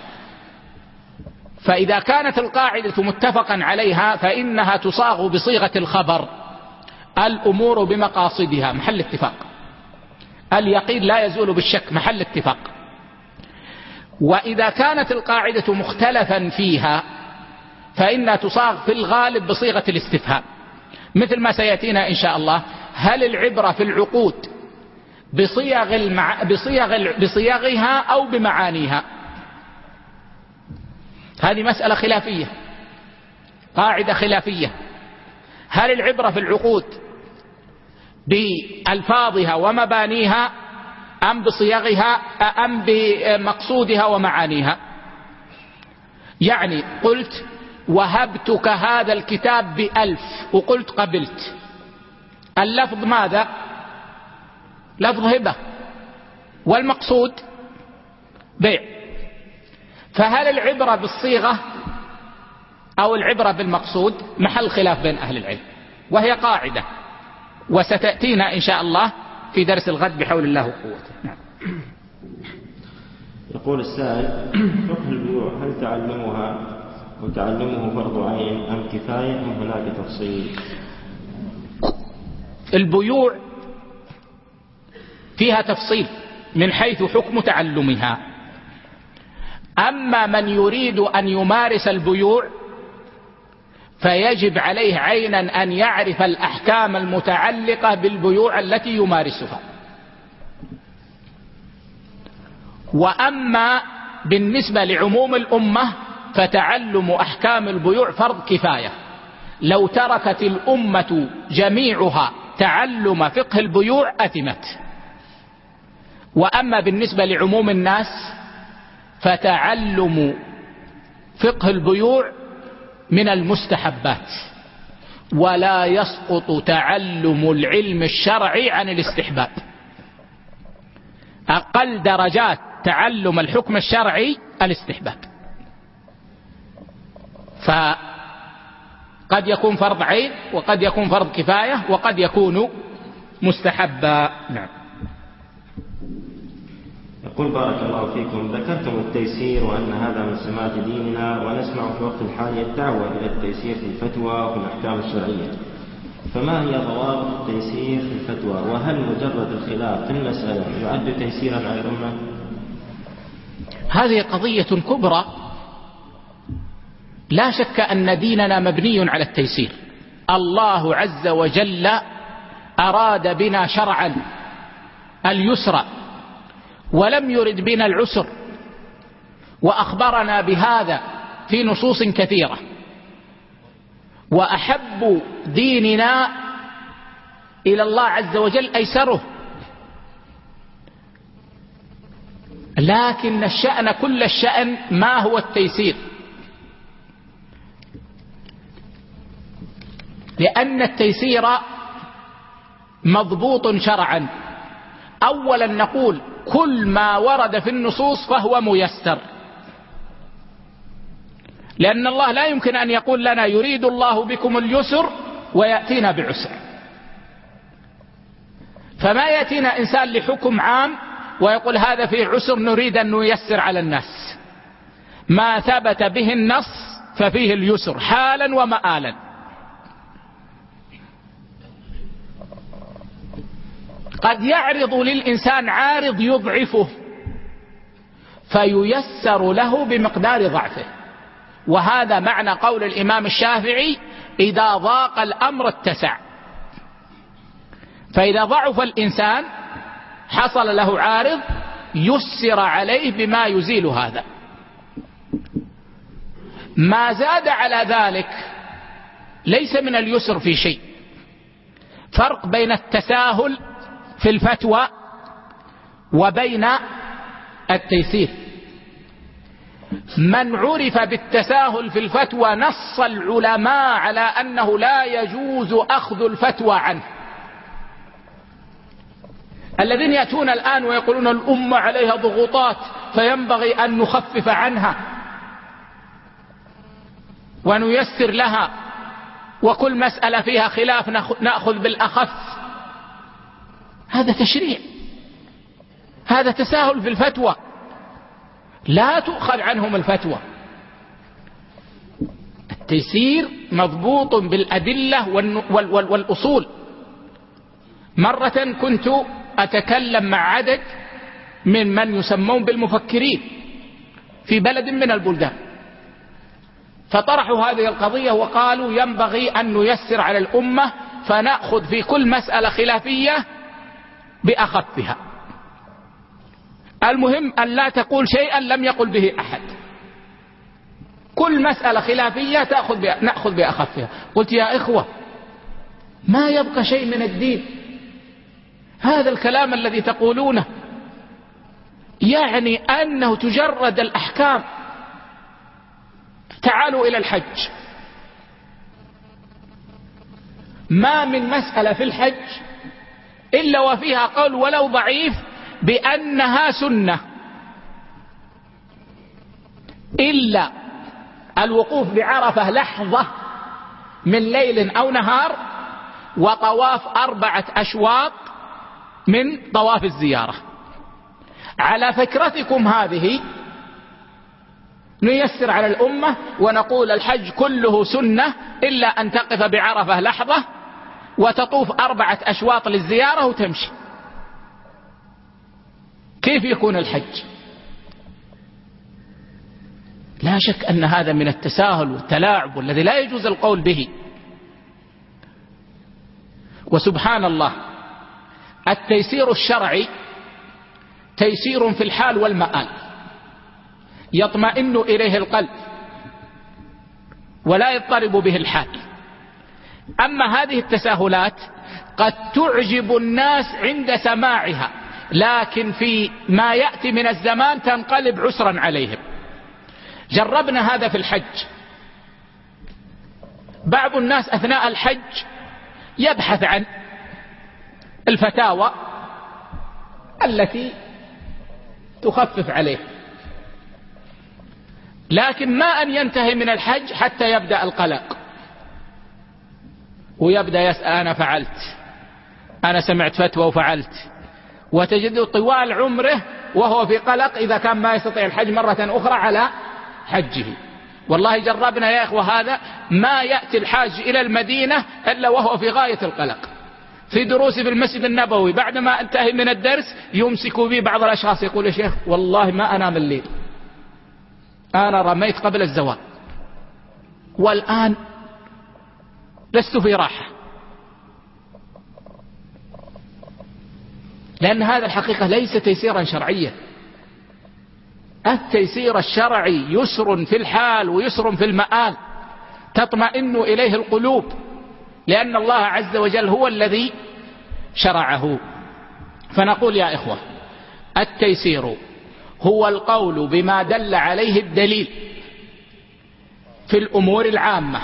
Speaker 1: فإذا كانت القاعدة متفقا عليها فإنها تصاغ بصيغة الخبر الأمور بمقاصدها. محل اتفاق. اليقين لا يزول بالشك محل اتفاق. وإذا كانت القاعدة مختلفا فيها فإنها تصاغ في الغالب بصيغة الاستفهام. مثل ما سيأتينا إن شاء الله هل العبرة في العقود بصيغ, المع... بصيغ... بصيغها أو بمعانيها؟ هذه مسألة خلافية قاعدة خلافية. هل العبرة في العقود بألفاظها ومبانيها أم بصيغها أم بمقصودها ومعانيها. يعني قلت وهبتك هذا الكتاب بألف وقلت قبلت. اللفظ ماذا؟ لفظ هبة. والمقصود؟ بيع. فهل العبرة بالصيغة أو العبرة بالمقصود؟ محل خلاف بين أهل العلم وهي قاعدة. وستأتينا إن شاء الله في درس الغد بحول الله وقوته. نعم.
Speaker 2: يقول السائل فقه البيوع هل تعلمها وتعلمه فرض عين أم كفاية أم هناك تفصيل؟
Speaker 1: البيوع فيها تفصيل من حيث حكم تعلمها. أما من يريد أن يمارس البيوع فيجب عليه عينا أن يعرف الأحكام المتعلقة بالبيوع التي يمارسها. وأما بالنسبة لعموم الأمة فتعلم أحكام البيوع فرض كفاية. لو تركت الأمة جميعها تعلم فقه البيوع أثمت وأما بالنسبة لعموم الناس فتعلم فقه البيوع من المستحبات ولا يسقط تعلم العلم الشرعي عن الاستحباب. أقل درجات تعلم الحكم الشرعي الاستحباب. فقد يكون فرض عين وقد يكون فرض كفاية وقد يكون مستحبا. نعم.
Speaker 2: يقول بارك الله فيكم ذكرتم التيسير وأن هذا من سمات ديننا ونسمع في الوقت الحالي الدعوة إلى التيسير في الفتوى وفي الأحكام الشرعية. فما هي ضوابط التيسير في الفتوى؟ وهل مجرد الخلاف في المسألة يعد تيسيرا على الأمة؟
Speaker 1: هذه قضية كبرى. لا شك أن ديننا مبني على التيسير. الله عز وجل أراد بنا شرعا اليسر ولم يرد بنا العسر. وأخبرنا بهذا في نصوص كثيرة. وأحب ديننا إلى الله عز وجل أيسره. لكن الشأن كل الشأن ما هو التيسير. لأن التيسير مضبوط شرعا. أولا نقول كل ما ورد في النصوص فهو ميسر. لأن الله لا يمكن أن يقول لنا يريد الله بكم اليسر ويأتينا بعسر. فما يأتينا إنسان لحكم عام ويقول هذا فيه عسر نريد أن نيسر على الناس. ما ثبت به النص ففيه اليسر حالا ومآلا. قد يعرض للإنسان عارض يضعفه فييسر له بمقدار ضعفه. وهذا معنى قول الإمام الشافعي إذا ضاق الأمر اتسع. فإذا ضعف الإنسان حصل له عارض يسر عليه بما يزيل هذا. ما زاد على ذلك ليس من اليسر في شيء. فرق بين التساهل في الفتوى وبين التيسير. من عرف بالتساهل في الفتوى نص العلماء على أنه لا يجوز أخذ الفتوى عنه. الذين يأتون الآن ويقولون الأمة عليها ضغوطات فينبغي أن نخفف عنها ونيسر لها. وكل مسألة فيها خلاف نأخذ بالأخف. هذا تشريع. هذا تساهل في الفتوى. لا تؤخذ عنهم الفتوى. التيسير مضبوط بالأدلة والأصول. مرة كنت أتكلم مع عدد من من يسمون بالمفكرين في بلد من البلدان. فطرحوا هذه القضية وقالوا ينبغي أن نيسر على الأمة فنأخذ في كل مسألة خلافية بأخفها. المهم أن لا تقول شيئا لم يقل به أحد. كل مسألة خلافية تأخذ بها نأخذ بأخفها. قلت يا إخوة ما يبقى شيء من الدين. هذا الكلام الذي تقولونه يعني أنه تجرد الأحكام. تعالوا إلى الحج. ما من مسألة في الحج إلا وفيها قول ولو ضعيف بأنها سنة. إلا الوقوف بعرفة لحظة من ليل أو نهار وطواف أربعة أشواط من طواف الزيارة. على فكرتكم هذه نيسر على الأمة ونقول الحج كله سنة إلا أن تقف بعرفة لحظة وتطوف أربعة أشواط للزيارة وتمشي. كيف يكون الحج؟ لا شك أن هذا من التساهل والتلاعب والذي لا يجوز القول به. وسبحان الله التيسير الشرعي تيسير في الحال والمآل. يطمئن إليه القلب ولا يضطرب به الحال أما هذه التساهلات قد تعجب الناس عند سماعها لكن في ما يأتي من الزمان تنقلب عسرا عليهم. جربنا هذا في الحج. بعض الناس أثناء الحج يبحث عن الفتاوى التي تخفف عليه. لكن ما أن ينتهي من الحج حتى يبدأ القلق. ويبدأ يسأل أنا فعلت. أنا سمعت فتوى وفعلت. وتجد طوال عمره وهو في قلق إذا كان ما يستطيع الحج مرة أخرى على حجه. والله جربنا يا إخوة هذا ما يأتي الحاج إلى المدينة إلا وهو في غاية القلق. في دروسي في المسجد النبوي بعدما انتهي من الدرس يمسكوا بي بعض الأشخاص يقول يا شيخ والله ما أنام الليل. أنا رميت قبل الزواج والآن لست في راحة. لأن هذا الحقيقة ليس تيسيرا شرعيا. التيسير الشرعي يسر في الحال ويسر في المآل. تطمئن إليه القلوب. لأن الله عز وجل هو الذي شرعه. فنقول يا إخوة التيسير هو القول بما دل عليه الدليل في الأمور العامة.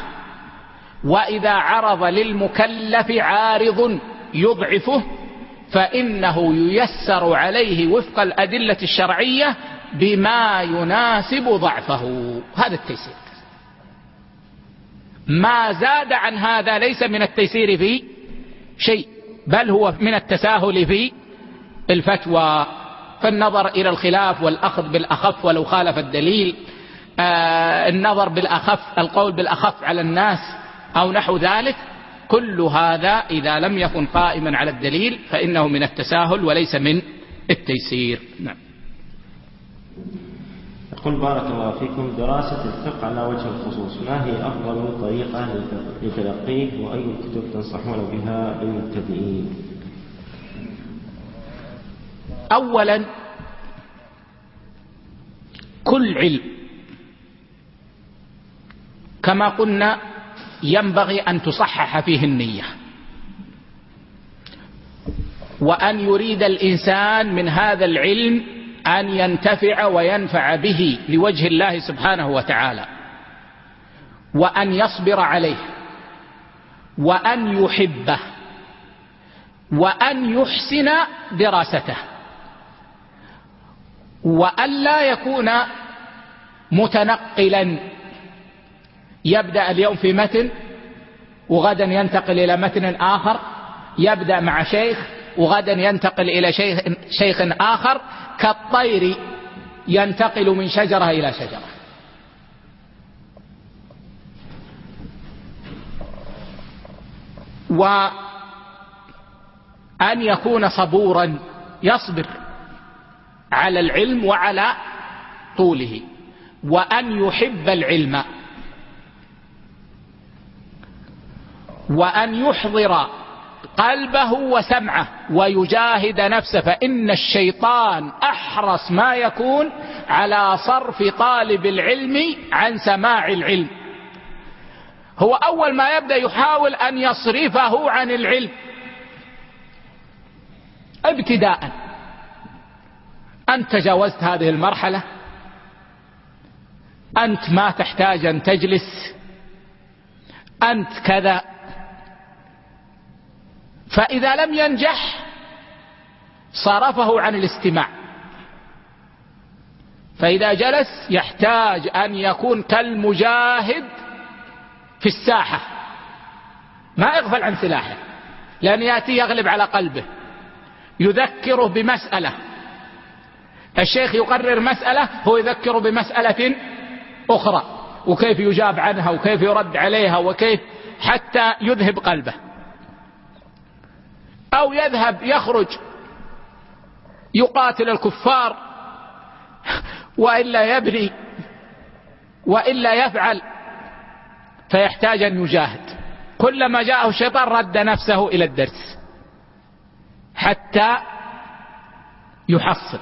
Speaker 1: وإذا عرض للمكلف عارض يضعفه فإنه ييسر عليه وفق الأدلة الشرعية بما يناسب ضعفه. هذا التيسير. ما زاد عن هذا ليس من التيسير في شيء بل هو من التساهل في الفتوى. فالنظر إلى الخلاف والأخذ بالأخف ولو خالف الدليل آه النظر بالأخف القول بالأخف على الناس أو نحو ذلك كل هذا إذا لم يكن قائما على الدليل فإنه من التساهل وليس من التيسير. نعم.
Speaker 2: يقول بارك الله فيكم دراسة الفقه على وجه الخصوص ما هي أفضل طريقة لتلقيه وأي الكتب تنصحون بها للمبتدئين؟
Speaker 1: أولا كل علم كما قلنا ينبغي أن تصحح فيه النية. وأن يريد الإنسان من هذا العلم أن ينتفع وينفع به لوجه الله سبحانه وتعالى. وأن يصبر عليه. وأن يحبه. وأن يحسن دراسته. وأن لا يكون متنقلا يبدأ اليوم في متن وغدا ينتقل إلى متن آخر يبدأ مع شيخ وغدا ينتقل إلى شيخ, شيخ آخر كالطير ينتقل من شجرة إلى شجرة. وأن يكون صبورا يصبر على العلم وعلى طوله وأن يحب العلم. وأن يحضر قلبه وسمعه ويجاهد نفسه فإن الشيطان أحرص ما يكون على صرف طالب العلم عن سماع العلم. هو أول ما يبدأ يحاول أن يصرفه عن العلم. ابتداء. أنت تجاوزت هذه المرحلة؟ أنت ما تحتاج أن تجلس؟ أنت كذا؟ فإذا لم ينجح صرفه عن الاستماع. فإذا جلس يحتاج أن يكون كالمجاهد في الساحة. ما يغفل عن سلاحه لأن يأتي يغلب على قلبه يذكره بمسألة. الشيخ يقرر مسألة هو يذكره بمسألة أخرى وكيف يجاب عنها وكيف يرد عليها وكيف حتى يذهب قلبه. أو يذهب يخرج يقاتل الكفار وإلا يبني وإلا يفعل فيحتاج أن يجاهد. كلما جاءه الشيطان رد نفسه إلى الدرس حتى يحصل.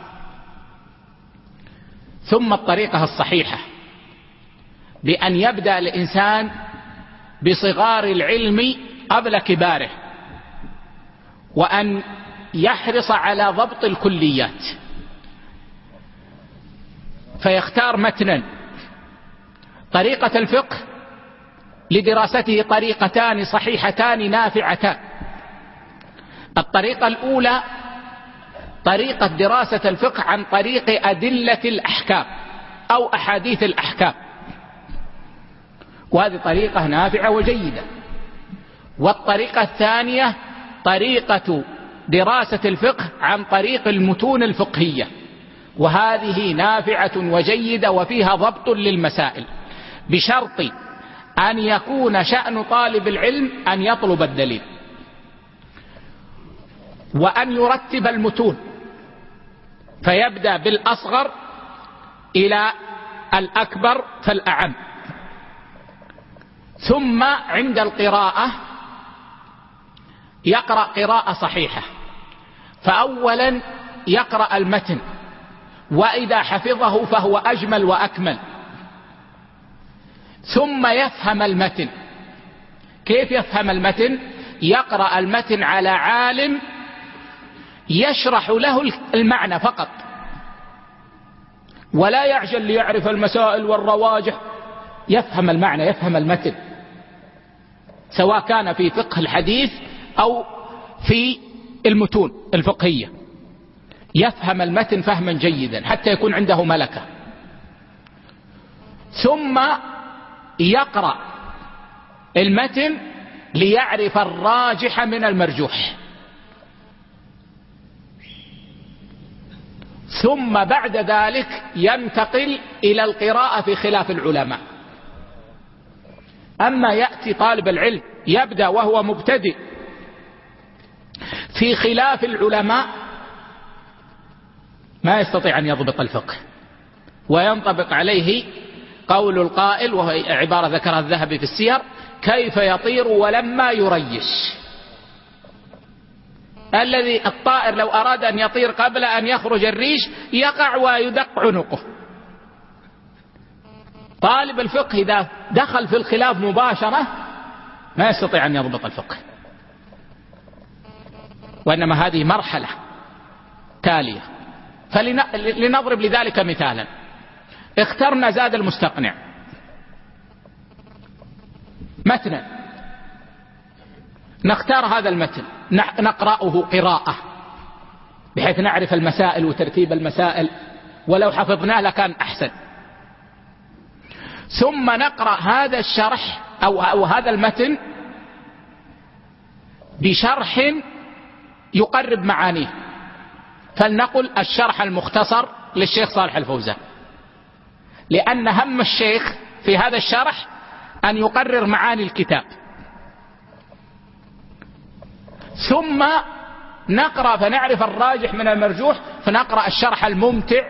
Speaker 1: ثم الطريقة الصحيحة بأن يبدأ الإنسان بصغار العلم قبل كباره. وأن يحرص على ضبط الكليات. فيختار متنا. طريقة الفقه لدراسته طريقتان صحيحتان نافعتان. الطريقة الأولى طريقة دراسة الفقه عن طريق أدلة الأحكام أو أحاديث الأحكام. وهذه طريقة نافعة وجيدة. والطريقة الثانية طريقة دراسة الفقه عن طريق المتون الفقهية. وهذه نافعة وجيدة وفيها ضبط للمسائل. بشرط أن يكون شأن طالب العلم أن يطلب الدليل. وأن يرتب المتون. فيبدأ بالأصغر إلى الأكبر فالأعم. ثم عند القراءة يقرأ قراءة صحيحة. فأولا يقرأ المتن وإذا حفظه فهو أجمل وأكمل. ثم يفهم المتن. كيف يفهم المتن؟ يقرأ المتن على عالم يشرح له المعنى فقط. ولا يعجل ليعرف المسائل والرواجح. يفهم المعنى يفهم المتن. سواء كان في فقه الحديث أو في المتون الفقهية. يفهم المتن فهما جيدا حتى يكون عنده ملكة. ثم يقرأ المتن ليعرف الراجح من المرجوح. ثم بعد ذلك ينتقل إلى القراءة في خلاف العلماء. أما يأتي طالب العلم يبدأ وهو مبتدئ في خلاف العلماء ما يستطيع أن يضبط الفقه وينطبق عليه قول القائل وهي عبارة ذكرها الذهبي في السير كيف يطير ولما يريش. الذي الطائر لو أراد أن يطير قبل أن يخرج الريش يقع ويدق عنقه. طالب الفقه إذا دخل في الخلاف مباشرة ما يستطيع أن يضبط الفقه. وإنما هذه مرحلة تالية. فلنضرب لذلك مثالا. اخترنا زاد المستقنع. متنا نختار هذا المتن. نقرأه قراءة. بحيث نعرف المسائل وترتيب المسائل. ولو حفظناه لكان أحسن. ثم نقرأ هذا الشرح أو, أو هذا المتن بشرح يقرب معانيه. فلنقل الشرح المختصر للشيخ صالح الفوزان. لأن هم الشيخ في هذا الشرح أن يقرر معاني الكتاب. ثم نقرأ فنعرف الراجح من المرجوح فنقرأ الشرح الممتع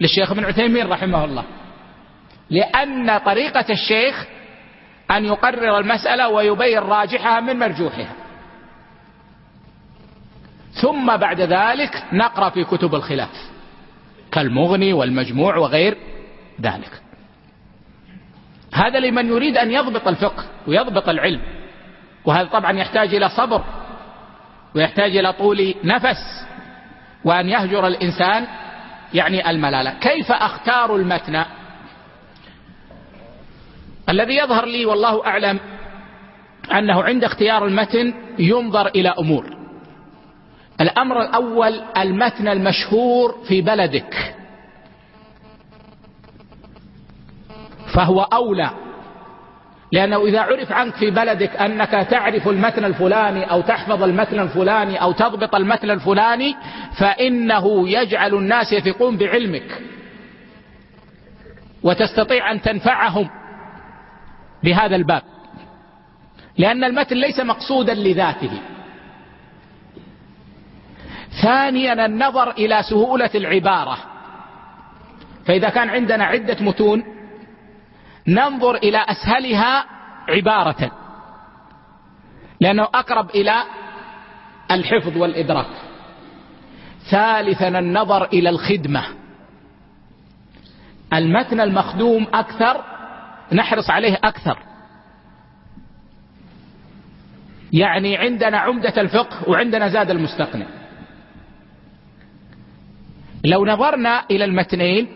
Speaker 1: للشيخ ابن عثيمين رحمه الله. لأن طريقة الشيخ أن يقرر المسألة ويبين راجحها من مرجوحها. ثم بعد ذلك نقرأ في كتب الخلاف. كالمغني والمجموع وغير ذلك. هذا لمن يريد أن يضبط الفقه ويضبط العلم. وهذا طبعا يحتاج إلى صبر ويحتاج إلى طول نفس وأن يهجر الإنسان يعني الملالة. كيف أختار المتن؟ الذي يظهر لي والله أعلم أنه عند اختيار المتن ينظر إلى أمور. الأمر الأول المتن المشهور في بلدك. فهو أولى. لأنه إذا عرف عنك في بلدك أنك تعرف المتن الفلاني أو تحفظ المتن الفلاني أو تضبط المتن الفلاني فإنه يجعل الناس يثقون بعلمك. وتستطيع أن تنفعهم بهذا الباب. لأن المتن ليس مقصودا لذاته. ثانيا النظر إلى سهولة العبارة. فإذا كان عندنا عدة متون ننظر إلى أسهلها عبارة لأنه أقرب إلى الحفظ والإدراك. ثالثا النظر إلى الخدمة. المتن المخدوم أكثر نحرص عليه أكثر. يعني عندنا عمدة الفقه وعندنا زاد المستقنع. لو نظرنا إلى المتنين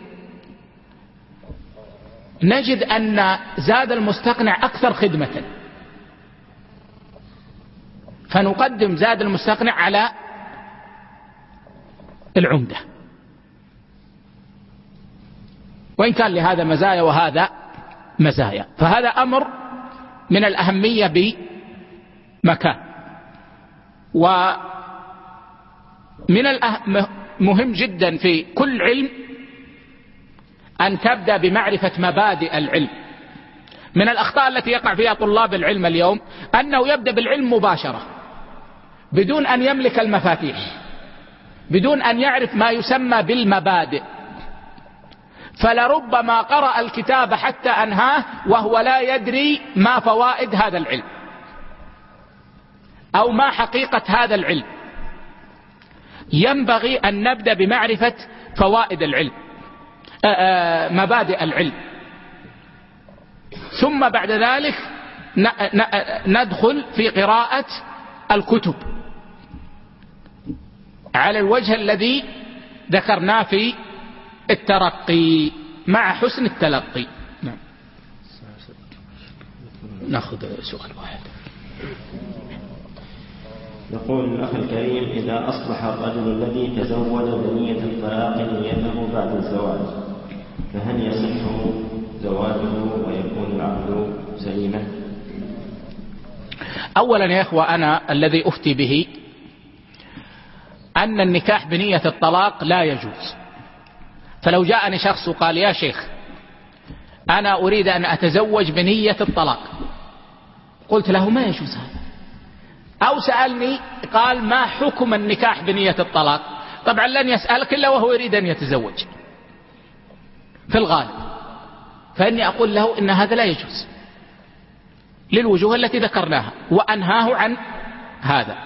Speaker 1: نجد أن زاد المستقنع أكثر خدمة. فنقدم زاد المستقنع على العمدة. وإن كان لهذا مزايا وهذا مزايا. فهذا أمر من الأهمية بمكان. ومن المهم جدا في كل علم أن تبدأ بمعرفة مبادئ العلم. من الأخطاء التي يقع فيها طلاب العلم اليوم أنه يبدأ بالعلم مباشرة بدون أن يملك المفاتيح بدون أن يعرف ما يسمى بالمبادئ. فلربما قرأ الكتاب حتى أنهاه وهو لا يدري ما فوائد هذا العلم أو ما حقيقة هذا العلم. ينبغي أن نبدأ بمعرفة فوائد العلم مبادئ العلم. ثم بعد ذلك ندخل في قراءة الكتب. على الوجه الذي ذكرناه في الترقي مع حسن التلقي. نعم. ناخذ سؤال واحد.
Speaker 2: يقول الأخ الكريم إذا أصبح الرجل الذي تزوج بنية الطلاق نيته بعد الزواج فهل يصح زواجه ويكون العقد سليما؟
Speaker 1: أولا يا إخوة أنا الذي أفتي به أن النكاح بنية الطلاق لا يجوز فلو جاءني شخص وقال يا شيخ أنا أريد أن أتزوج بنية الطلاق قلت له ما يجوز هذا أو سألني قال ما حكم النكاح بنية الطلاق؟ طبعا لن يسألك إلا وهو يريد أن يتزوج. في الغالب. فإني أقول له إن هذا لا يجوز. للوجوه التي ذكرناها وأنهاه عن هذا.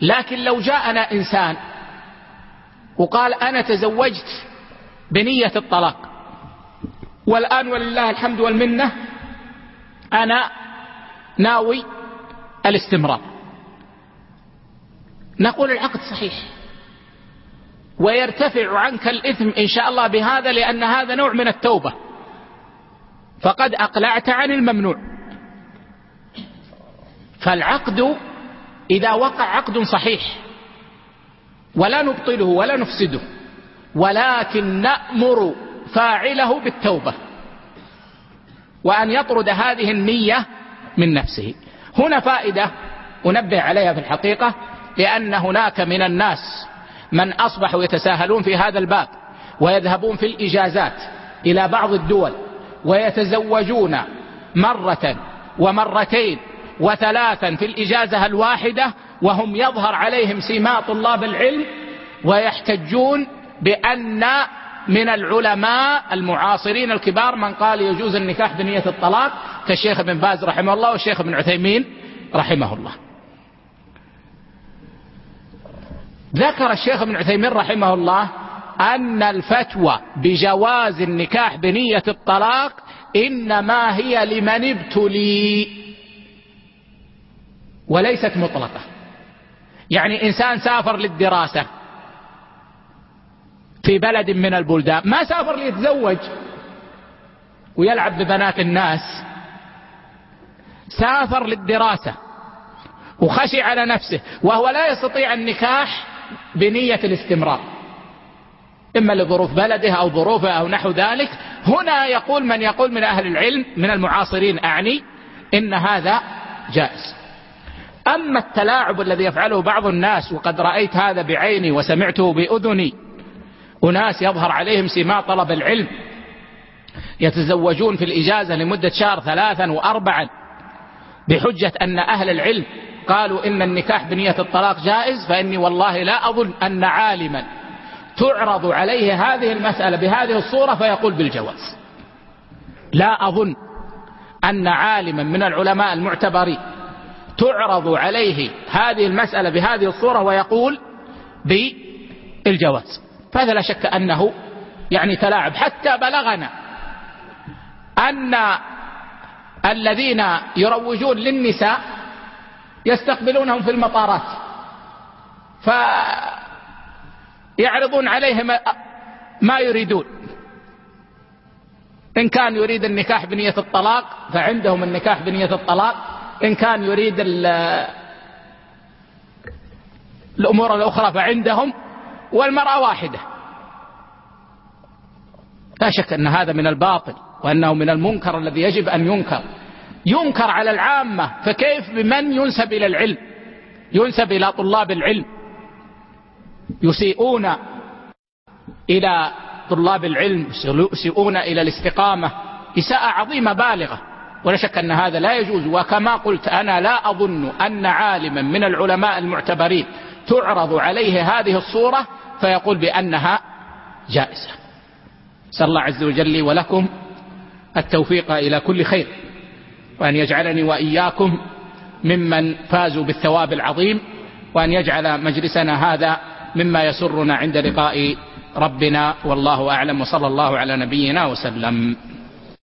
Speaker 1: لكن لو جاءنا إنسان وقال أنا تزوجت بنية الطلاق والآن ولله الحمد والمنة أنا ناوي الاستمرار. نقول العقد صحيح. ويرتفع عنك الإثم إن شاء الله بهذا لأن هذا نوع من التوبة. فقد أقلعت عن الممنوع. فالعقد إذا وقع عقد صحيح ولا نبطله ولا نفسده ولكن نأمر فاعله بالتوبة وأن يطرد هذه النية من نفسه. هنا فائدة أنبه عليها في الحقيقة لأن هناك من الناس من أصبحوا يتساهلون في هذا الباب ويذهبون في الإجازات إلى بعض الدول ويتزوجون مرة ومرتين وثلاثا في الإجازة الواحدة وهم يظهر عليهم سماء طلاب العلم ويحتجون بأن من العلماء المعاصرين الكبار من قال يجوز النكاح بنية الطلاق كالشيخ ابن باز رحمه الله والشيخ ابن عثيمين رحمه الله. ذكر الشيخ ابن عثيمين رحمه الله أن الفتوى بجواز النكاح بنية الطلاق إنما هي لمن ابتلي وليست مطلقة. يعني إنسان سافر للدراسة في بلد من البلدان. ما سافر ليتزوج ويلعب ببنات الناس. سافر للدراسة وخشي على نفسه وهو لا يستطيع النكاح بنية الاستمرار. إما لظروف بلده أو ظروفه أو نحو ذلك. هنا يقول من يقول من أهل العلم من المعاصرين أعني إن هذا جائز. أما التلاعب الذي يفعله بعض الناس وقد رأيت هذا بعيني وسمعته بأذني أناس يظهر عليهم سماء طلب العلم يتزوجون في الإجازة لمدة شهر ثلاثا وأربعا بحجة أن أهل العلم قالوا إن النكاح بنية الطلاق جائز فإني والله لا أظن أن عالما تعرض عليه هذه المسألة بهذه الصورة فيقول بالجواز. لا أظن أن عالما من العلماء المعتبرين تعرض عليه هذه المسألة بهذه الصورة ويقول بالجواز. فهذا لا شك أنه يعني تلاعب. حتى بلغنا أن الذين يروجون للنساء يستقبلونهم في المطارات فيعرضون عليهم ما يريدون. إن كان يريد النكاح بنية الطلاق فعندهم النكاح بنية الطلاق. إن كان يريد الأمور الأخرى فعندهم والمرأة واحدة. لا شك أن هذا من الباطل وأنه من المنكر الذي يجب أن ينكر. ينكر على العامة فكيف بمن ينسب إلى العلم؟ ينسب إلى طلاب العلم. يسيئون إلى طلاب العلم يسيئون إلى الاستقامة إساءة عظيمة بالغة. ولا شك أن هذا لا يجوز. وكما قلت أنا لا أظن أن عالما من العلماء المعتبرين تعرض عليه هذه الصورة فيقول بأنها جائزة. نسأل الله عز وجل ولكم التوفيق إلى كل خير وأن يجعلني وإياكم ممن فازوا بالثواب العظيم وأن يجعل مجلسنا هذا مما يسرنا عند لقاء ربنا والله أعلم وصلى الله على نبينا وسلم.